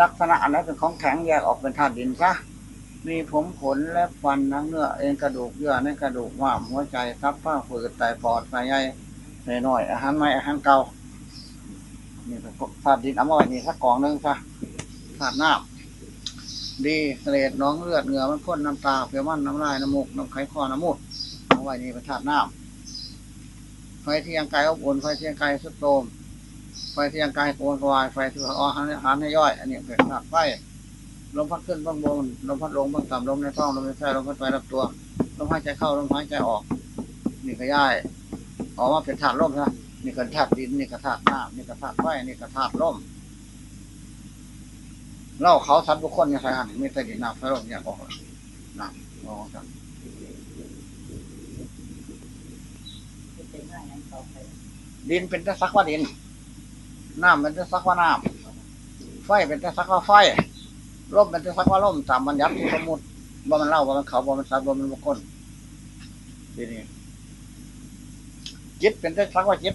ลักษณะอันนั้นเป็นของแข็งแยกออกเป็นธาตุดินซะมีผมขนและฟันนังเนื้อ เอ็นกระดูกเยื่อในกระดูกม้ามหัวใจทับผ้าฝืดไตปอดไตใหญ่ไตน้อยอาหารใหม่อาหารเก่านี่เป็นธาตุดินเอามาไว้นี่สักกองหนึงซะ ธาตุน้ำดีเสลดน้องเลือดเหงื่อมันพ่นน้ำตาเปรี้ยวมันน้ำลายน้ำมูกน้ำไข้คอน้ำมูดเอาไว้นี่เป็นธาตุน้ำไฟที่ยังกายอบอุ่นไฟที่ยังกายสุดโทมไฟที่ยังกายโกนกวายไฟที่อาหารอาหารให้ย่อย อันนี้เป็นธาตุไฟลมพัดขึ้นบ้างบนลมพัดลงบ้างต่ำลมในท้องลมในไส้ลมพัดไปรับตัวลมหายใจเข้าลมหายใจออก นี่ก็ย่ายออกมาเป็นธาตุลมนะนี่ก็ธาตุดินนี่ก็ธาตุน้ำนี่ก็ธาตุไฟนี่ก็ธาตุลม เล่าเขาสัตว์บุคคลเนี่ยใครหันไม่ใช่ดินน้ำไฟลมอย่างออกน้ำออกกันดินเป็นแต่สักว่าดิน น้ำเป็นแต่สักว่าน้ำไฟเป็นแต่สักว่าไฟลมเป็นแต่สักว่าลมตามบัญญัติที่สมมติว่ามันเล่าว่ามันเขาว่ามันสัตว์ว่ามันบุคคลทีนี้จิตเป็นแต่สักว่าจิต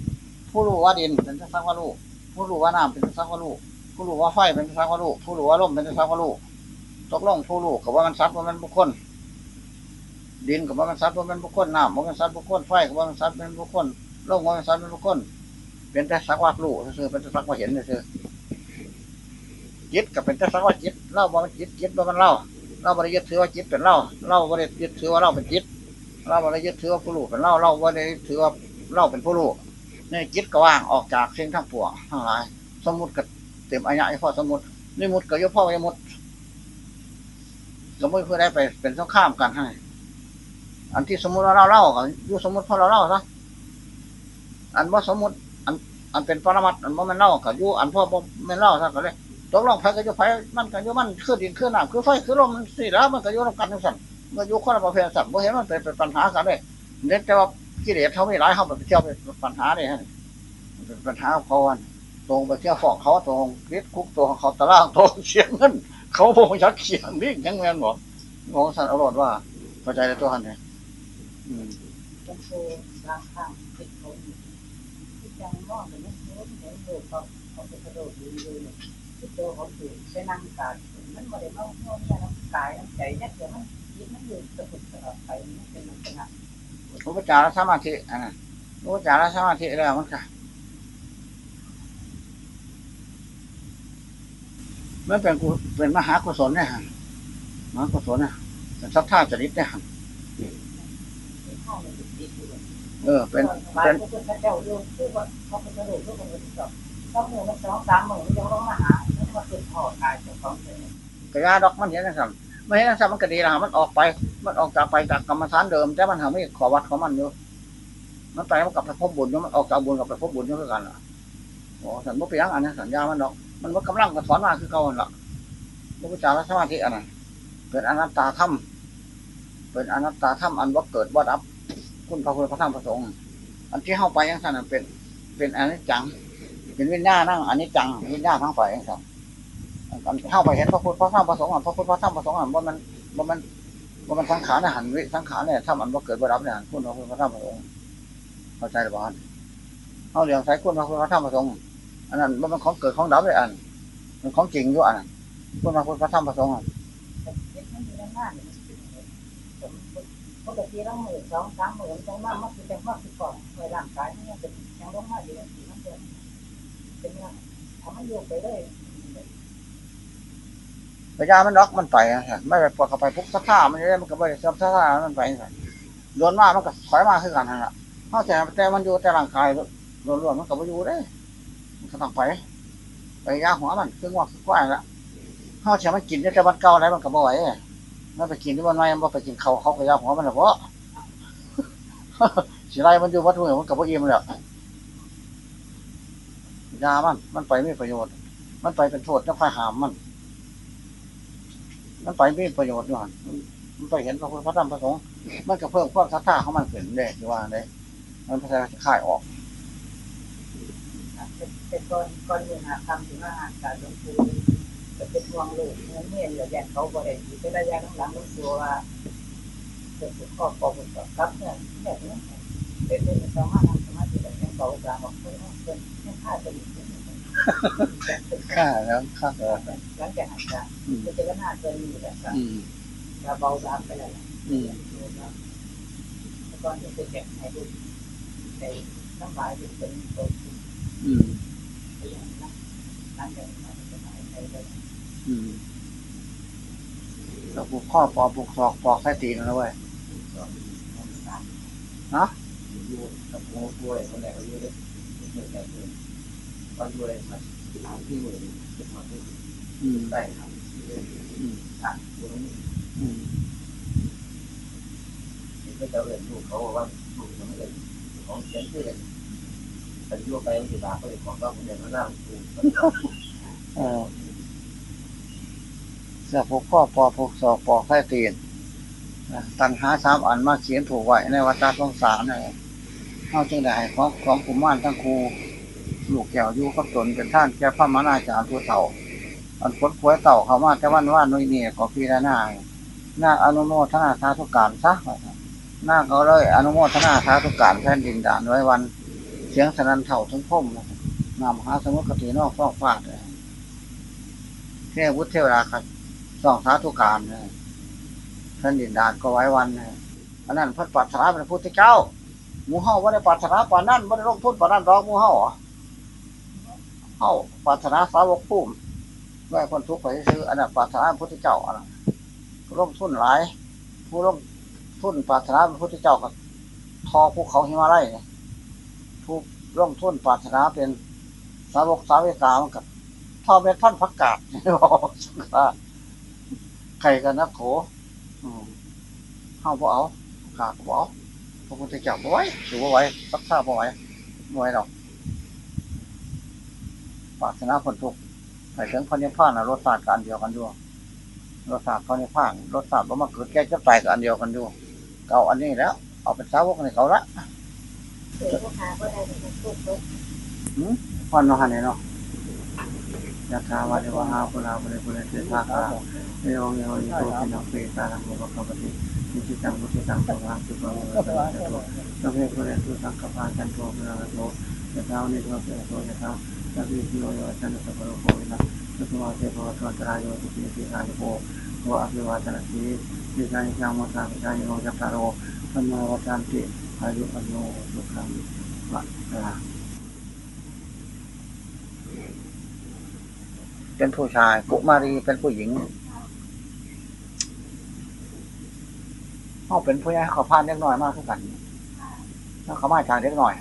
ผู้รู้ว่าดินเป็นแต่สักว่ารู้ผู้รู้ว่าน้ำเป็นแต่สักว่ารู้ ผู้รู้ว่าไฟเป็นสักว่ารู้ผู้รู้ว่าลมเป็นสักว่ารู้ตกลงผู้รู้กับว่ามันสัตว์ว่ามันบุคคล ดินกับว่ามันสัตว์ว่ามันบุคคลน้ำว่ามันสัตว์บุคคลไฟกับว่ามันสัตว์เป็นบุคคลลมว่ามันสัตว์เป็นบุคคล เป็นแต่สักว่ารู้ซื่อเป็นแต่สักว่าเห็นซื่อจิตกับเป็นแต่สักว่าจิตเล่าว่ามันจิตจิตว่ามันเล่าเล่าบริยึดถือว่าจิตเป็นเล่าเล่าบริยึดถือว่าเล่าเป็นจิตเล่าบริยึดถือว่าผู้รู้เป็นเล่าเล่าบริยึดถือว่าเล่าเป็นผู้รู้นี่จิตก็ว่างออกจากสิ่งทั้งปวงทั้งหลาย สมมติก็ เต็มอายะให้พ่อสมมุตินี่มุดก็ยพ่อไว้มุดก็ไม่เพื่อได้ไปเป็นสงข้ามกันให้ อันที่สมมุติเราเล่าก็อยู่สมมุติพ่อเราเล่าซะอันว่าสมมุติ อัน อันเป็นปรมัตอันว่ามันเล่าก็อยู่อันพ่อบ่แม่นเล่าซะก็เลยตกลงไฟก็อยู่ไฟมันก็อยู่มันคือดินคือน้ำคือไฟคือลมสิแล้วมันก็อยู่ร่วมกันทั้งสั่นมันอยู่คนละประเภทสั่นบ่เห็นมันเป็นปัญหากันเลยเด็กแต่ว่ากิเลสเขาไม่ร้ายเขาไปเที่ยวเป็นปัญหาเนี่ยฮะเป็นปัญหาเขาวัน ตรงไปเที่ยวฟอกเขาตรงพิษคุกตัวเขาตะล่างตรงเสียงเงินเขาโมยักเขียงนี่ยังแมนบอกงงสันอรรถว่าเข้าใจในตัวหันเนี่ยอืมเป็นโซ่บางครั้งติดคนที่จังมองเป็นนักโทษเห็นโดดเขาเขาไปกระโดดยืนยืนที่ตัวเขาถือไปนั่งกายมันม่ได้เมาเมาเนี่ยน้ำกายน้ำใจเนี่ยเดี๋ยวมันยึดมันอยู่ตะกุดตลอดไปมันเป็นลักษณะอุปจารสมาธิอ่าอุปจารสมาธิแล้วมันค่ะ มันเป็นกุเป็นมหากุศลเนี่ยฮะมหากุศลเนี่ยเป็นสัทธาจริตเนี่ยฮะเข้าไปติดอยู่เออ เป็นบ้าเป็นนก็เป็นเจ้าโยมคือว่าเขาเป็นกระโดดทุกคนเป็นสอบต้องมือมันสองสามมือมันยังร้องมาหาแล้วก็ติดพ่อกายเจ้าของเป็นกระยาดอกมันเห็นนะครับไม่เห็นนะครับมันก็ดีนะมันออกไป มันออกจากไปจากกรรมฐานเดิม แต่มันหาไม่ขอวัดของมันอยู่มันไปมันกลับไปพบบุญอยู่มันออกจากบุญกลับไปพบบุญอยู่คือกันล่ะ โอ้สันบ่เปียงอันนี้สัญญามันดอก มันว่ากำลังก็สอนมาคือเก่าหั่นล่ะพระพุทธเจ้าสมาธิอันนั้นเป็นอนัตตาธรรมเป็นอนัตตาธรรมอันว่าเกิดว่าดับ คุณพระพุทธพระธรรมพระสงฆ์อันที่เข้าไปยังสันนั้นเป็น เป็นอนิจจัง เป็นวิญญาณนั่งอนิจจังวิญญาณทั้งฝ่ายยังสันอันเข้าไปเห็นพระพุทธพระธรรมพระสงฆ์อันพระพุทธพระธรรมพระสงฆ์อันว่ามันว่ามันว่ามันสังขารเนี่ยหันวิสังขารเนี่ยถ้ามันว่าเกิดว่ารับเนี่ยคุณพระพุทธพระธรรมพระสงฆ์เข้าใจหรือเปล่า เขาเรียงใช้คุณพระพุทธพระธรรมพระสงฆ์อันนั้นว่ามันของเกิดของดับเลยอัน มันของจริงอยู่อันคุณพระพุทธพระธรรมพระสงฆ์เห็นมันอยู่ในบ้านเนี่ยปกติเราหมื่นสองสามหมื่นจังมากมันคือจังมากคือก่อนในร่างกายนี่เป็นยังร้องมาอยู่ในสีมันเป็นเป็นยังเขาไม่โยกไปเลยระยะมันล็อกมันไปอะค่ะไม่ไปปวดเข้าไปปุ๊บสักท่ามันจะได้มันก็ไม่ได้ซับสักท่ามันไปค่ะโดนมากมันก็ถอยมาขึ้นกันนั่นแหละเขาแต่แต่มันอยู่แต่ร่างกาย รวมๆมันก็ไม่อยู่ได้มันก็ต้องไป ไปยาหัวมันคือว่าคือควยละเขาจะมันกินแต่วันเก่าอะไรมันก็บ่ไหวมันไปกินที่วันใหม่มันไปกินเขาเขาก็ยาหัวมันหรอกวะสิไรมันอยู่วัดหัวมันกับพวกอิ่มแล้วยามัน มันไปไม่ประโยชน์ มันไปเป็นโทษแล้วค่อยหามมัน มันไปไม่ประโยชน์ด้วยมันไปเห็นพระพุทธพระธรรมพระสงฆ์มันก็เพิ่มความศรัทธาของมันขึ้นเลยที่ว่าเลยมันพัฒนามจะคายออก เป็นก้อนก้อนเงินหาคำถึงว่าการลงทุนจะเป็นห่วงลูกเงินเงี้ยเหลือแย่งเขาบ่ได้อยู่เป็ระยะหลังๆรู้สึกว่าเกิดข้อปอบกับครับเนี่ยแบบนี้เป็นเป็นสองห้าทำสมาธิแบบยังเบากลางบอกเพื่อนเพื่อนให้ค่าจะอยู่ค่าแล้วค่าเออหลังจากหันจากอืมจะเจอหน้าเจออยู่แบบอืมจะเบาบางไปเลยอืมแล้วก็จะเป็นแบบไหนดูในน้ำลายเป็นตัวอืม หลังจากนั้นจะหายไปเลยอืมเราปลูกข้อปอปลูกศอกปอกไส้ตีนแล้วเว้ยอยู่กับโมด้วยคนแรกก็ยูได้เมือนกันเลยตอนด้วยมาที่มือจะมาที่อืมได้ครับอะตรงนี้อืมก็จะเรียนลูกเขาว่าลูกมันเลยของเขียนชื่อ ลยแต่ยั่วไปมันจะด่าเขาเลยของเราคนเดียวมันน่าเออเสื้อปลูกข้อปอกปลูกศอกปอกไส้ตีนนตันหาสามอันมาเขียนถูกไว้ในวัฏสงสารนะเข้าจึงได้ของของกุมารทั้งครูลูกแก้วอยู่กับตนเป็นท่านแก่พระมนาจารย์ผู้เฒ่าอันพดควยเต่าเขามาแต่วันว่านุ่ยเนี่ยก็พี่ละหน้าหน้าอนุโมทนาสาธุการซะหน้าเขาเลยอนุโมทนาสาธุการแผ่นดินด่านไว้วัน สียงสนันเถ่าทั้งพุ่มนำหาสมุทรกตินอกฟอกฟาดเลยเทวุฒิเทวราครับสองสาธุการเลยแผ่นดินดานก็ไว้วันนะอันนั้นพระปัตถนาเป็นพุทธเจ้ามูเฮาว่าได้ปัตถนาป่านนั้นว่าได้ลงทุนป่านนั้นดอกหมูเฮาเหรอเฮาปัตถนาสาวกพุ่มว่คนทุกข์ไปซื้ออันนั้นปราราพระพุทธเจ้าอันนั้นร่มทุนหลาย ผู้ร่มทุนปรารถนาพระพุทธเจ้ากับทอภูเขาหิมาลัยเนี่ย ร่มทุนปรารถนาเป็นสาวกสาวิกามันกับทอเป็นท่านพักกาดบอกสังฆาใครกันนะโขห้าบ่เอาขาดบ่เอาพระพุทธเจ้าบ่ไว้ถือว่าไว้สักท่าบ่ไว้บ่ไว้หรอกปรารถนาคนทุกข์ไปถึงพระนิพพานนะรสชาติกันเดียวกันด้วยรสชาติพระนิพพานรสชาติว่มาเกิดแก่จะตายกันเดียวกันด้วยเก่าอันนี้แล้ว เอาเป็นสาวกในเขาละ เกิดลูกค้าก็ได้เป็นทุกข์พันมาหันเนาะยะถาวาเดวะหาปุราปุเรปุเรเสสาคาเอวเอวยิโตปินังเปตานังโมะคะปฏินิจิตังมุติตังสวะสุปะโมะตังโตสัพเพปุเรตุสังกปาจันโทปุระโตยะถาวนิโตเปโตยะถาสัพพิโยโยจันตะปะโรโควินะสุตวะเทภวะตันตรายโยติปิสิกานิโกวะอภิวาทนาสีวิจานิจังมุตตะวิจานิโนจัตตารโอธัมมาวัฏันติ อายุอโนสุขังวะลาเป็นผู้ชายกุมารีเป็นผู้หญิงเขาเป็นผู้ใหญ่เขาพานเล็กน้อยมากเท่ากันแล้วเขามาจากเล็กน้อย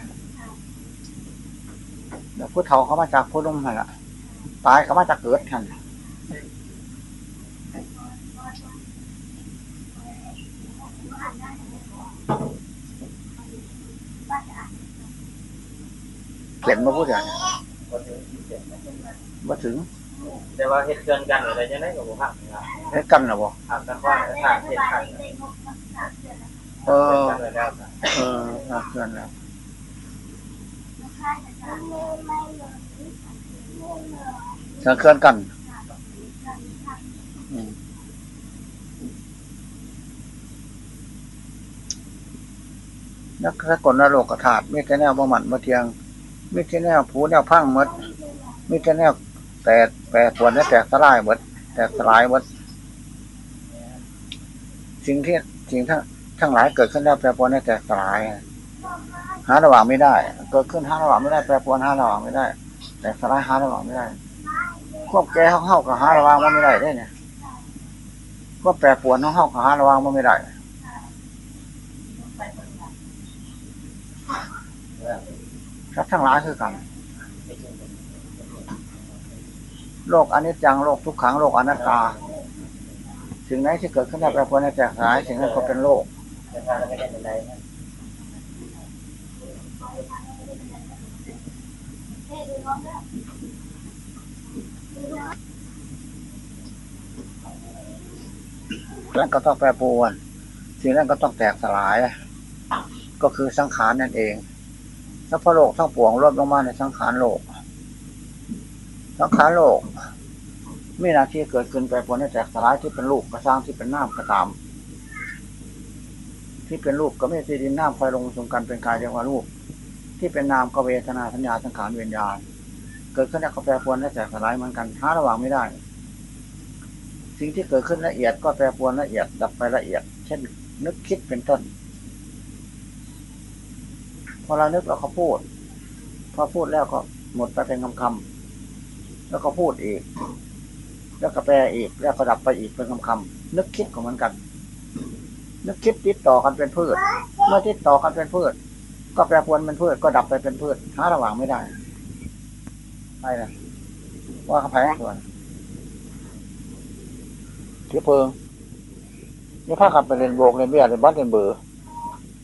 แล้วผู้เฒ่าเขามาจากผู้นุ่มนั่นละตายเขามาจากเกิดท่าน เขียนมาพูดอย่างนี้มาถึง แต่ว่าเหตุเกินกันอะไรจะได้กับผมหักนะครับเฮ็ดกันหรอบ่หักกันว่าทางเหตุการณ์เออกันแล้วเออรักเกินแล้วเชิญเคลื่อนกันอืมนักสกลนรกกระถาดมีแต่แนวบ่หมันบ่เทียง มีแต่แนวผูแนวพังหมดมีแต่แนวแตกแปรปรวนและแตกสลายหมดแตกสลายหมดสิ่งที่สิ่งทั้งทั้งหลายเกิดขึ้นแล้วแปรปรวนและแตกสลายหาระหว่างไม่ได้ เกิดขึ้นหาระหว่างไม่ได้แปรปรวนหาระหว่างไม่ได้ แต่สลายหาระหวังไม่ได้ควบแก่ห้องเฮากับหาระหวังมันไม่ได้ได้เนี่ยควบแปรปรวนห้องเฮากับหาระหวังมันไม่ได้ ครับทั้งหลายคือกัน โลกอนิจจังโลกทุกขังโลกอนัตตาสิ่งไหนที่เกิดขึ้นได้ปรปรวนในแตกสลายสิ่งนั้นก็เป็นโลกแต่ถ้าเราไม่ได้เป็นไรนะนั้นก็ต้องแปรปรวนสิ่งนั้นก็ต้องแตกสลาย ก็คือสังขารนั่นเอง ถ้าพระโลกทั้งปวงรวมลงมาในสังขารโลก สังขารโลกมีหน้าที่เกิดขึ้นแปรปรวนในแตกสลายที่เป็นลูกกระสร้างที่เป็นน้ำกระตาม ที่เป็นรูปก็ไม่ใช่ดินน้ำไฟลงสมกันเป็นกายเรียกว่ารูปที่เป็นนามก็เวทนาสัญญาสังขารเวียนญาณเกิดขึ้นแล้วก็แปรปรวนและแตกสลายเหมือนกันหาระหว่างไม่ได้ สิ่งที่เกิดขึ้นละเอียดก็แปรปรวนละเอียดดับไปละเอียด เช่น นึกคิดเป็นต้น พอเรานึกเราก็พูด พอพูดแล้วก็หมดไปเป็นคำคำแล้วก็พูดอีก แล้วก็แปลอีก แล้วก็ดับไปอีกเป็นคำคำนึกคิดก็เหมือนกัน นึกคิดติดต่อกันเป็นพืช เมื่อติดต่อกันเป็นพืช ก็แปรปวนเป็นพืช ก็ดับไปเป็นพืชหาระหว่างไม่ได้ใช่นะว่าเขาแพ้ส่วนเชื้อเพลิงนี่พากันไปเรียนโบกเรียนเบี้ยเรียนบ้านเรียนเบอร์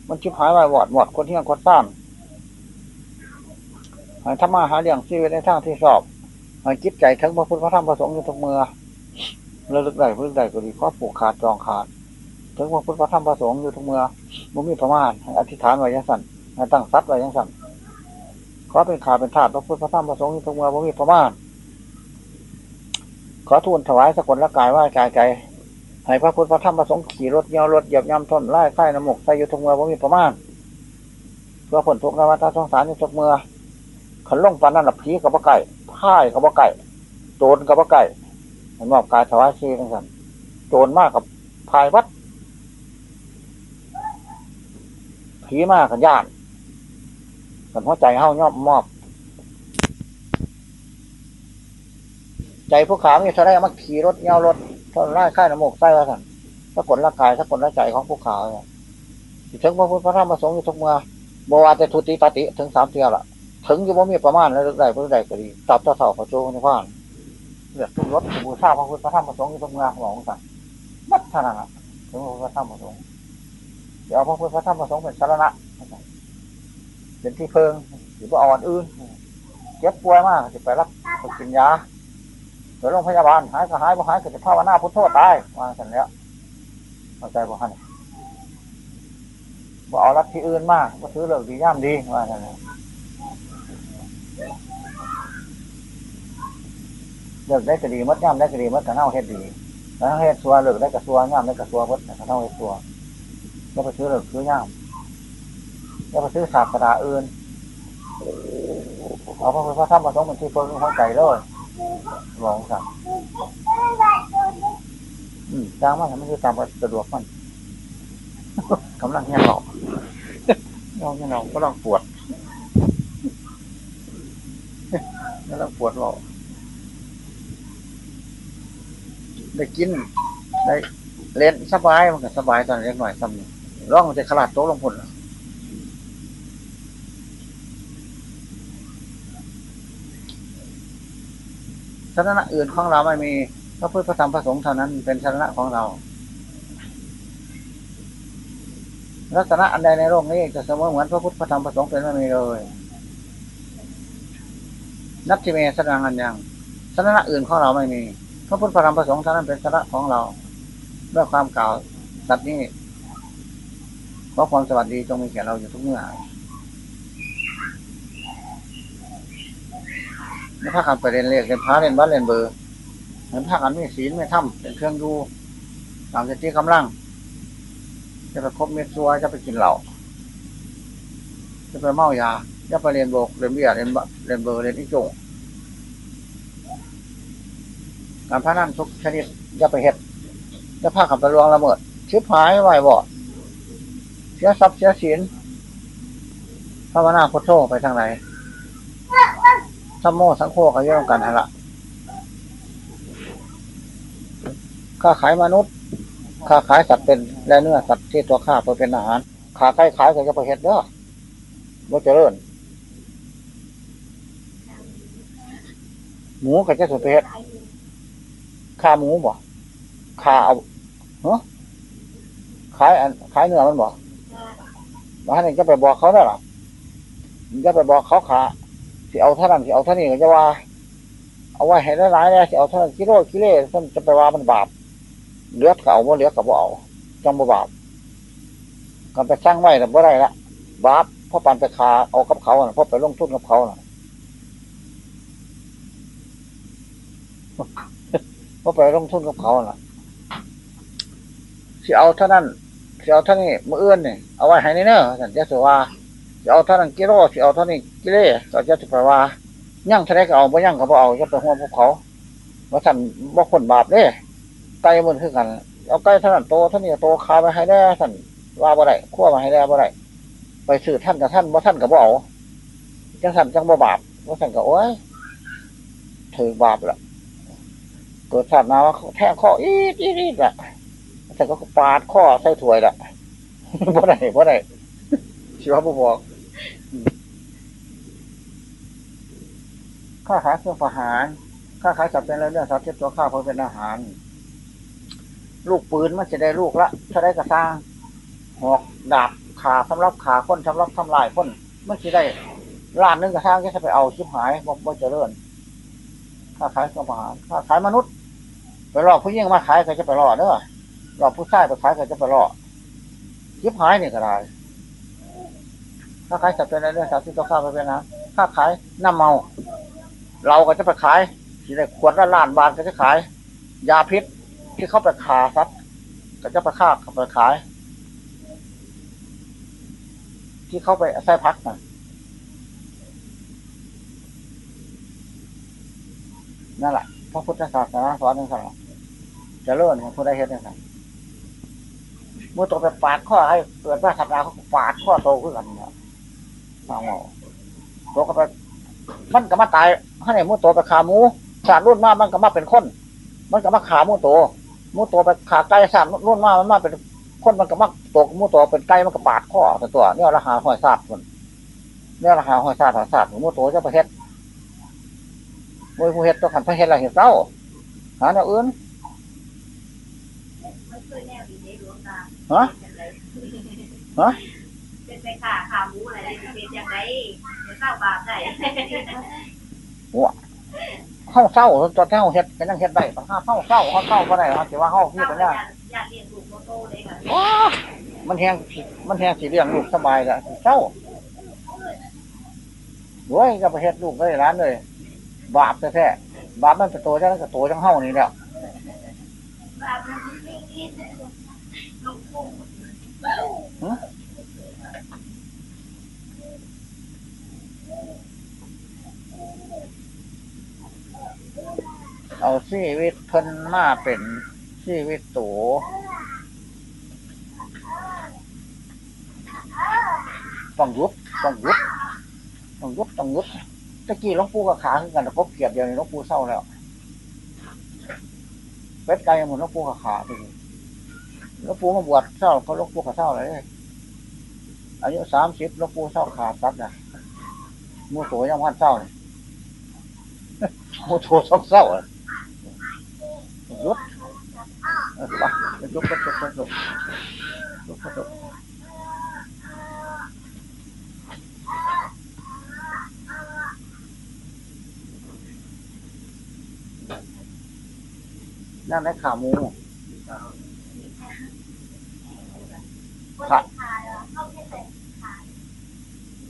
มันชิบหายไปวอดวอดคนที่ยังคนสร้างหายธรรมาหาเลี้ยงชีวิตในทางที่สอบหายจิตใจทั้งพระพุทธพระธรรมพระสงฆ์อยู่ทุกเมื่อระลึกได้พึ่งได้ก็ดีข้อผูกขาดจองขาดถึงพระพุทธพระธรรมพระสงฆ์อยู่ทุกเมื่อมุมีประมาณอธิษฐานไว้ยังสั่นตั้งสัตว์ไว้ยังสั่นขอเป็นขาเป็นธาตุพระพุทธพระธรรมพระสงฆ์อยู่ทุกเมื่อมุมีประมาณขอทูลถวายสกุลละกายว่าใจใจ ให้พระพุทธพระธรรมพระสงฆ์ขี่รถเงารถเหยียบย่ำทนไล่ไส้นมกใส่ยู่ทุกเมื่อมุมีประมาณเพื่อผลทุกข์นวัตสงสารยู่ทุกเมื่อขันล่องปันนั่นหลับผีกับพระไก่พ่ายกับพระไก่โจรกับพระไก่เห็นมอบกายถวายชีทั้งสันโจรมากกับพายวัดผีมากกันย่านกันหัวใจเฮาย่อมมอบ ใจผู้ขามีเท่าไรมักขี่รถเงารถ ทนไล่ค่ายน้ำหมกไส้ว่าสั่นสะกดร่างกายสะกดร่างใจของผู้ขาเนี่ยถึงพระพุทธพระธรรมพระสงฆ์อยู่ทุกเมื่อบวาแต่ทุติปฏิถึงสามเที่ยวละถึงอยู่บ่มีประมาณแล้วได้เพื่อใดก็ดีตับเจ้าเท่าเขาโจ้ในบ้านเลือดทุกรถบูชาพระพุทธพระธรรมพระสงฆ์อยู่ทุกเมื่อหลงสั่นมัดเท่านั้นละถึงพระพุทธพระธรรมพระสงฆ์เดี๋ยวเอาพระพุทธพระธรรมพระสงฆ์เป็นสารณะเป็นที่เพิงหรือว่าอ่อนอื่นเจ็บป่วยมากจะไปรับกินยา ดี๋ยวโรงพยาบาลหายก็หายบ่หายก็จะภาวนาพุทโธตายมาสันแล้วเข้าใจบ่ฮันบ่เอารับที่อื่นมากก็ถือเลิกดีย่ามดีว่าสันแล้วเลิกได้ก็ดีมัดย่ามได้ก็ดีมัดก็เน่าเฮ็ดดีแล้วเฮ็ดซัวเลิกได้ก็ซัวย่ามได้ก็ซัวมัดก็เน่าเฮ็ดซัวอย่าไปซื้อเหลือซื้อย่ามอย่าไปซื้อศาสตราอื่นเอาพระพุทธธรรมมาสงฆ์เป็นที่เพิ่งหัวใจเลย หลงสั่งอืมจ้างมันไม่ใช่ตามสะดวกมันกำลังเงี้ยหลอกเราเงี้ยหลอกก็ต้องปวดก็ต้องปวดหลอกได้กินได้เล่นสบายมันก็สบายตอนเล็กหน่อยซ้ำนี่ร้องมันจะขลาดโต๊ะลงพุ่นล่ะ สานะอื่นของเราไม่มีพระพุทธพระธรรมพระสงฆ์เท่านั้นเป็นสานะของเราลักษณะอันใดในโลกนี้จะเสมอเหมือนพระพุทธพระธรรมพระสงฆ์เป็นไม่มีเลย นัตถิเมสนังอันยังสานะอื่นของเราไม่มี พระพุทธพระธรรมพระสงฆ์เท่านั้นเป็นสานะของเราด้วยความกล่าวสัตว์นี้เพราะความสวัสดีจงมีแก่เราอยู่ทุกเมื่อ ไม่ถ้ากันไปเรียนเลขเรียนพระเรียนบ้านเรียนเบอร์เหมือนถ้ากันไม่ศีลไม่ถ้ำเป็นเครื่องดูตามสติกำลัง จะไปคบเม็ดซัวจะไปกินเหล้าจะไปเมายาจะไปเรียนโบกเรียนเบียร์เรียนบะเรียนเบอร์เรียนอิจงการพนันทุกชนิดจะไปเห็ดจะพาขับไปลวงละเมิดชิบหายไหวบ่เสียทรัพย์เสียสินภาวนาพุทโธไปทางไหน สัมโมสังโฆก็ย่อมกันนั่นละค้าขายมนุษย์ ค้าขายสัตว์เป็นและเนื้อสัตว์ที่ตัวข้าเพื่อเป็นอาหารขาใกล้ขายก็จะไปเห็ดเด้อว่าเจริญหมูก็จะสุดไปเห็ดขาหมูบ่ขาเอาเนาะขายอันขายเนื้อมันบ่บ้านนี้จะไปบอกเขาได้หรอจะไปบอกเขาขา สิเอาเท่านั้นสิเอาเท่านี้ก็จะว่า เอาไว้ให้หลายๆเลยสิเอาเท่านั้นกิโลกิเลสมันจะไปว่ามันบาปเลือก็เอาบ่เลือดก็บ่เอาจังบ่บาปกันไปสร้างไว้แต่บ่ได้ละบาปเพราะปันไปคาเอากับเขาน่ะเพราะไปลงทุนกับเขาน่ะเพราะไปลงทุนกับเขาน่ะสิเอาเท่านั้นสิเอาเท่านี้มือเอื้อนเนี่ยเอาไว้ให้ในเนอสันจะสิว่า เอาเท่านั้นกิโลสิเอาเท่านี้กิเลสก็จะสิไปว่ายั่งท่าไรก็เอาบ่ยั่งก็บ่เอาจะไปห่วงพวกเขาว่าท่านบ่คนบาปเด้ไก่มันคือกันเอาไก่เท่านโตท่านี้โตคาไปให้ได้ท่านว่าบ่ได้ขั้วมาให้ได้บ่ได้ไปสื่อท่านกับท่านว่าท่านกับบ่เอาจังท่านจังบ่บาปว่าท่านกับโอ้ยถือบาปละเกิดชาตินาว่าแทงข้ออีดอีดอีดละแต่ก็ปาดข้อใส่ถ้วยละบ่ได้บ่ได้ชีวะบ่บอก ข้าขายเครื่องประหารข้าขายสัตว์เป็นเรื่องสัตว์เจ็ดตัวข้าเพราะเป็นอาหาร ลูกปืนมันจะได้ลูกละถ้าได้กระซังหอกดาบขาสำหรับขาคนสำหรับทำลายคนมันจะได้ล้านหนึงกระซังจะไปเอาชิบหายบ่บ่เจริญค่าขายเครื่องประหารค่าขายมนุษย์ไปหลอกผู้หญิงมาขายก็จะไปหลอกเด้อหลอกผู้ชายไปขายก็จะไปหลอกชิบหายเนี่ก็ได้ค่าขายสัตว์เป็นเรื่องสัตว์ที่ตัวข้าไปเป็นนะค่าขายน้ำเมา เราก็จะไปขายที่ได้ขวดละล้านบาทก็จะขาย ยาพิษที่เขาไปขาซัดก็จะไปฆ่าไปขาย ที่เขาไปใส่พักนะนั่นแหละพระพุทธศาสนาสอนอย่างนั้นจะเลื่อนของผู้ได้เห็นอย่างนั้นเมื่อตัวไปปาดข้อให้เกิดว่าสัปดาห์เขาปาดข้อโตขึ้นกันเนี่ยฟังหมอตัวก็ไป มันก็มาตายให้เนี่ยมื่อตัวไปขาหมูสารรุ่นมากมันก็มาเป็นคน มันก็มาขามูโตหมูโตไปขาไก่สารรุ่นมากมันมาเป็นคนมันก็มาตกมูโตเป็นไก่มันก็ปาดข้อต่ตัวเนี่ยราหาหอยซาดคนเนี่ยราหาหอยซาดหอยซาดมูโตจะไปเฮ็ดมวยผู้เฮ็ดตัวขันพระเฮ็ดอะไรเห็ดเศร้าหาแนวอื่นมันคือแนวดีในหลวงฮะฮะ ไปขาขาหมูอะไรเป็นอย่างไรเดี๋ยวเศร้าบาปได้เข้าเศร้าตอนเศร้าเฮ็ดก็ยังเฮ็ดได้ต้องห้าเข้าเศร้าเข้าเศร้าก็ได้ครับแต่ว่าเข้าพี่ปัญญาอยากเรียนถูกโมโตเลยค่ะว้ามันแหงมันแหงสีเลี้ยงลูกสบายละสิเศร้าโว้ยจะไปเฮ็ดลูกได้ร้านเลย บาปแท้ๆบาปมันจะโตจังก็โตจังเฮานี่แหละบาปมันไม่คิดลูก เอาชีวิตเพิ่นมาเป็นชีวิตตูต้องยุดต้องยุดต้องยุดต้องยุดตะกี้หลวงปู่กับขาคือกันแต่พบเกียบเดียวนี่หลวงปู่เศร้าแล้วเป็ดไก่หมดหลวงปู่กับขาไปเลยหลวงปู่มาบวชเศร้าเขาหลวงปู่กับเศร้าเลยอายุสามสิบหลวงปู่เศร้าขาดซัดนะมูโตยังพันเศร้าเลยมูโตสองเศร้าอะหยุดเออ ไปไปยุดไปหยุดไปหยุดหยุดไปยุดนั่นไอ้ขาหมู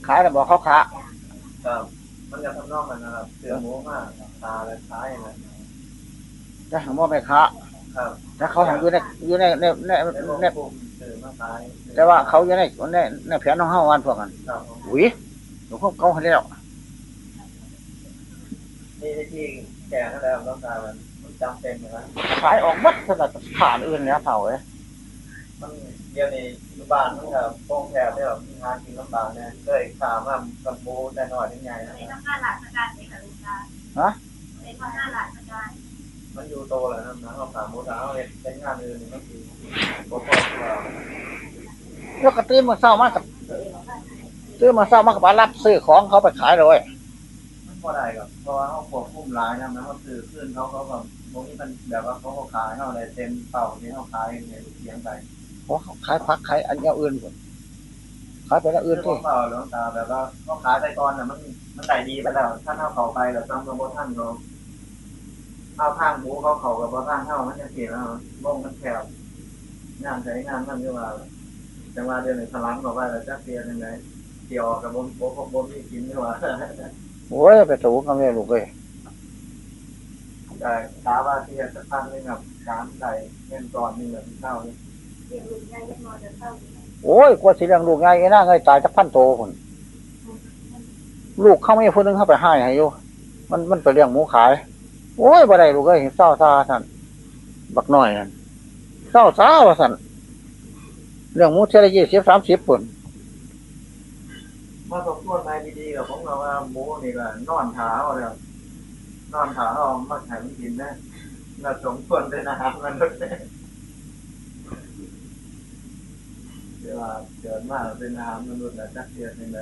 ขายแต่บอกเขาขามันจะทำนอกกันนะครับเสือหมูมากตาและท้ายนะ จะหาว่าไม่ขาครับแต่เขาหังอยู่ในอยู่ในในในในปุ่มเสือมาท้ายแต่ว่าเขาอยู่ในในในแผนของเฮาวันพวกกันครับอุ้ยหลวงพ่อเขาให้แล้วนี่ที่แก่แล้วต้องการมันมันจำเป็นนะขายออกหมัดสำหรับผ่านอื่นแล้วเผาเอ้ยมันเดี๋ยวนี้อยู่บ้านมันก็โป้งแถวได้แบบงานกินลำบากเนี่ยก็เลยถามว่ากับโบได้หน่อยได้ไงนะในทำงานหลักการในการลูกตาฮะในทำงานหลักการ มันอยู่โตแล้วนะนะเขาถามโบถามเขาเป็นงานอื่นนี่มันคือโบพอที่ว่าแล้วก็ตื่นมาเศร้ามากกับตื่นมาเศร้ามากกับรับซื้อของเขาไปขายเลยมันพอได้กับเพราะว่าเขาควบคุมร้ายนะนะเขาซื้อขึ้นเขาเขาแบบพวกนี้มันแบบว่าเขาเขาขายเขาอะไรเต็มเป่าที่เขาขายเนี่ยเสียงไปเพราะเขาขายพักขายอันอย่างอื่นหมดขายไปแล้วอื่นเรื่ที่องเปล่าหลวงตาแบบว่าเขาขายไปก่อนน่ะมันมันได้ดีไปแล้วถ้าเขาไปแล้วซ้ำกับโบท่านเขาเอาทางหมูเขาเข่ากับโบท่านเท่ามันจะเสียแล้ววงมันแคบงานใช้งานมันเรียกว่าจังหวะเดือนหนึ่งพลังบอกว่าเราจะเสียยังไงเกี่ยวกับบนโบกบนที่กินนี่ว่าโอ้ยไปถูกกันเลยลูกเลยแต่ตาว่าที่จะตั้งเรื่องกับการใส่เงินก่อนนี่เหมือนเท่านี้โอ้ยกว่าสิเลี้ยงลูกไงไอ้หน่าไงตายจักพันโตคนลูกเข้าไม่พูดนึงเข้าไปให้ให้อยู่มันมันไปเลี้ยงหมูขาย โอ้ยบ่ได้ลูกเอ้ยเศร้าซาสันบักน้อยนั่นเศร้าซาว่าสันเรื่องหมูเทละยี่สิบสามสิบปุ่นมาสมควรในดีๆกับของเราว่าหมูนี่ก็นอนเท้าเลยนอนเท้าเอามาใช้ไม่กินนะเราสมควรเป็นอาหารมันษย์เดี๋ยวว่าเกิดมาเป็นอาหารมนุษย์แล้วจักเสียยังไง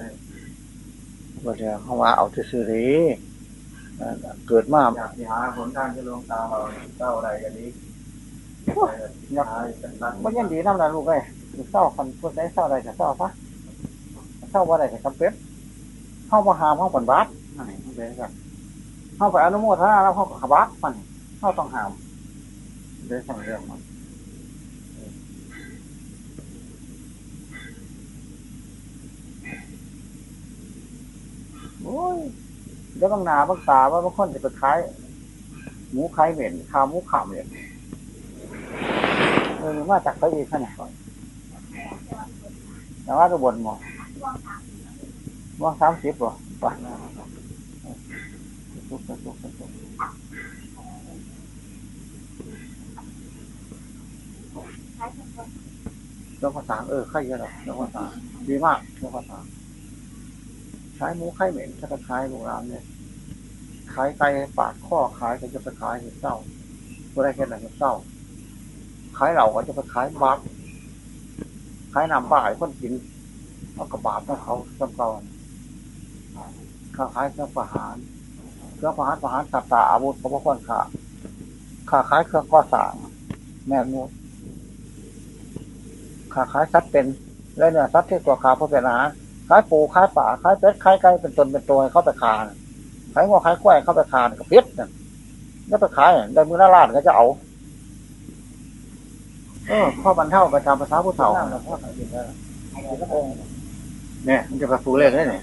บ่เดี๋ยวเขาว่าเอาซื่อๆดีเอ่อ เกิดมาอยากหาผลทางที่ลงตาเราเจ้าอะไรกันนี้อยากหาจังบ่ยันดีน้ำนะลูกเอ้ยเศร้าคันพูดได้เศร้าอะไรก็เศร้าปะเศร้าว่าอะไรก็จำเป็นเข้ามาหามเข้าปันบาสนั่นเองมันเป็นกันเข้าไปอนุโมทนาแล้วเข้าขบักมันเข้าต้องหามเรื่องของเรื่องมันโอ้ยเดี๋ยวบางนาบางตาว่าบางคนจะไปขายหมูขายเหม็นขาวหมูขามเนี่ยเออมาจากเขาอีกขนาดก่อนแต่ว่าจะบ่นหมดว่าสามสิบบ่ไปสุกสุกสุกสุกเรื่องภาษาเออไข่เยอะหรอกเรื่องภาษาดีมากเรื่องภาษาใช้หมูไข่เหม็นถ้าจะขายโบราณเนี่ย ขายไก่ปาดข้อขายก็จะไปขายเห็ดเศร้าก็ได้แค่ไหนเห็ดเศร้า ขายเหล่าก็จะไปขายบาปขายน้ำบ่ายคนกินเอากระบาดของเขาจำเก่าค้าขายเครื่องประหารเครื่องประหารประหารสัตว์ตาอาวุธเขาบอกคนขาค้าขายเครื่องก่อสร้างแม่งูค้าขายสัตว์เป็นและเนื้อสัตว์ที่ตัวขาเพื่อเป็นอาหารขายปูขายป่าขายเป็ดขายไก่เป็นตนเป็นตัวเขาไปคาน ขายงัวขายกล้วยเข้าไปคานกับเพชรเนี่ยแล้วไปขายได้มือหน้าลาดก็จะเอาเออข้อบรรเทาประจำภาษาผู้เฒ่าเนี่ยมันจะไปฟูเลขได้เนี่ย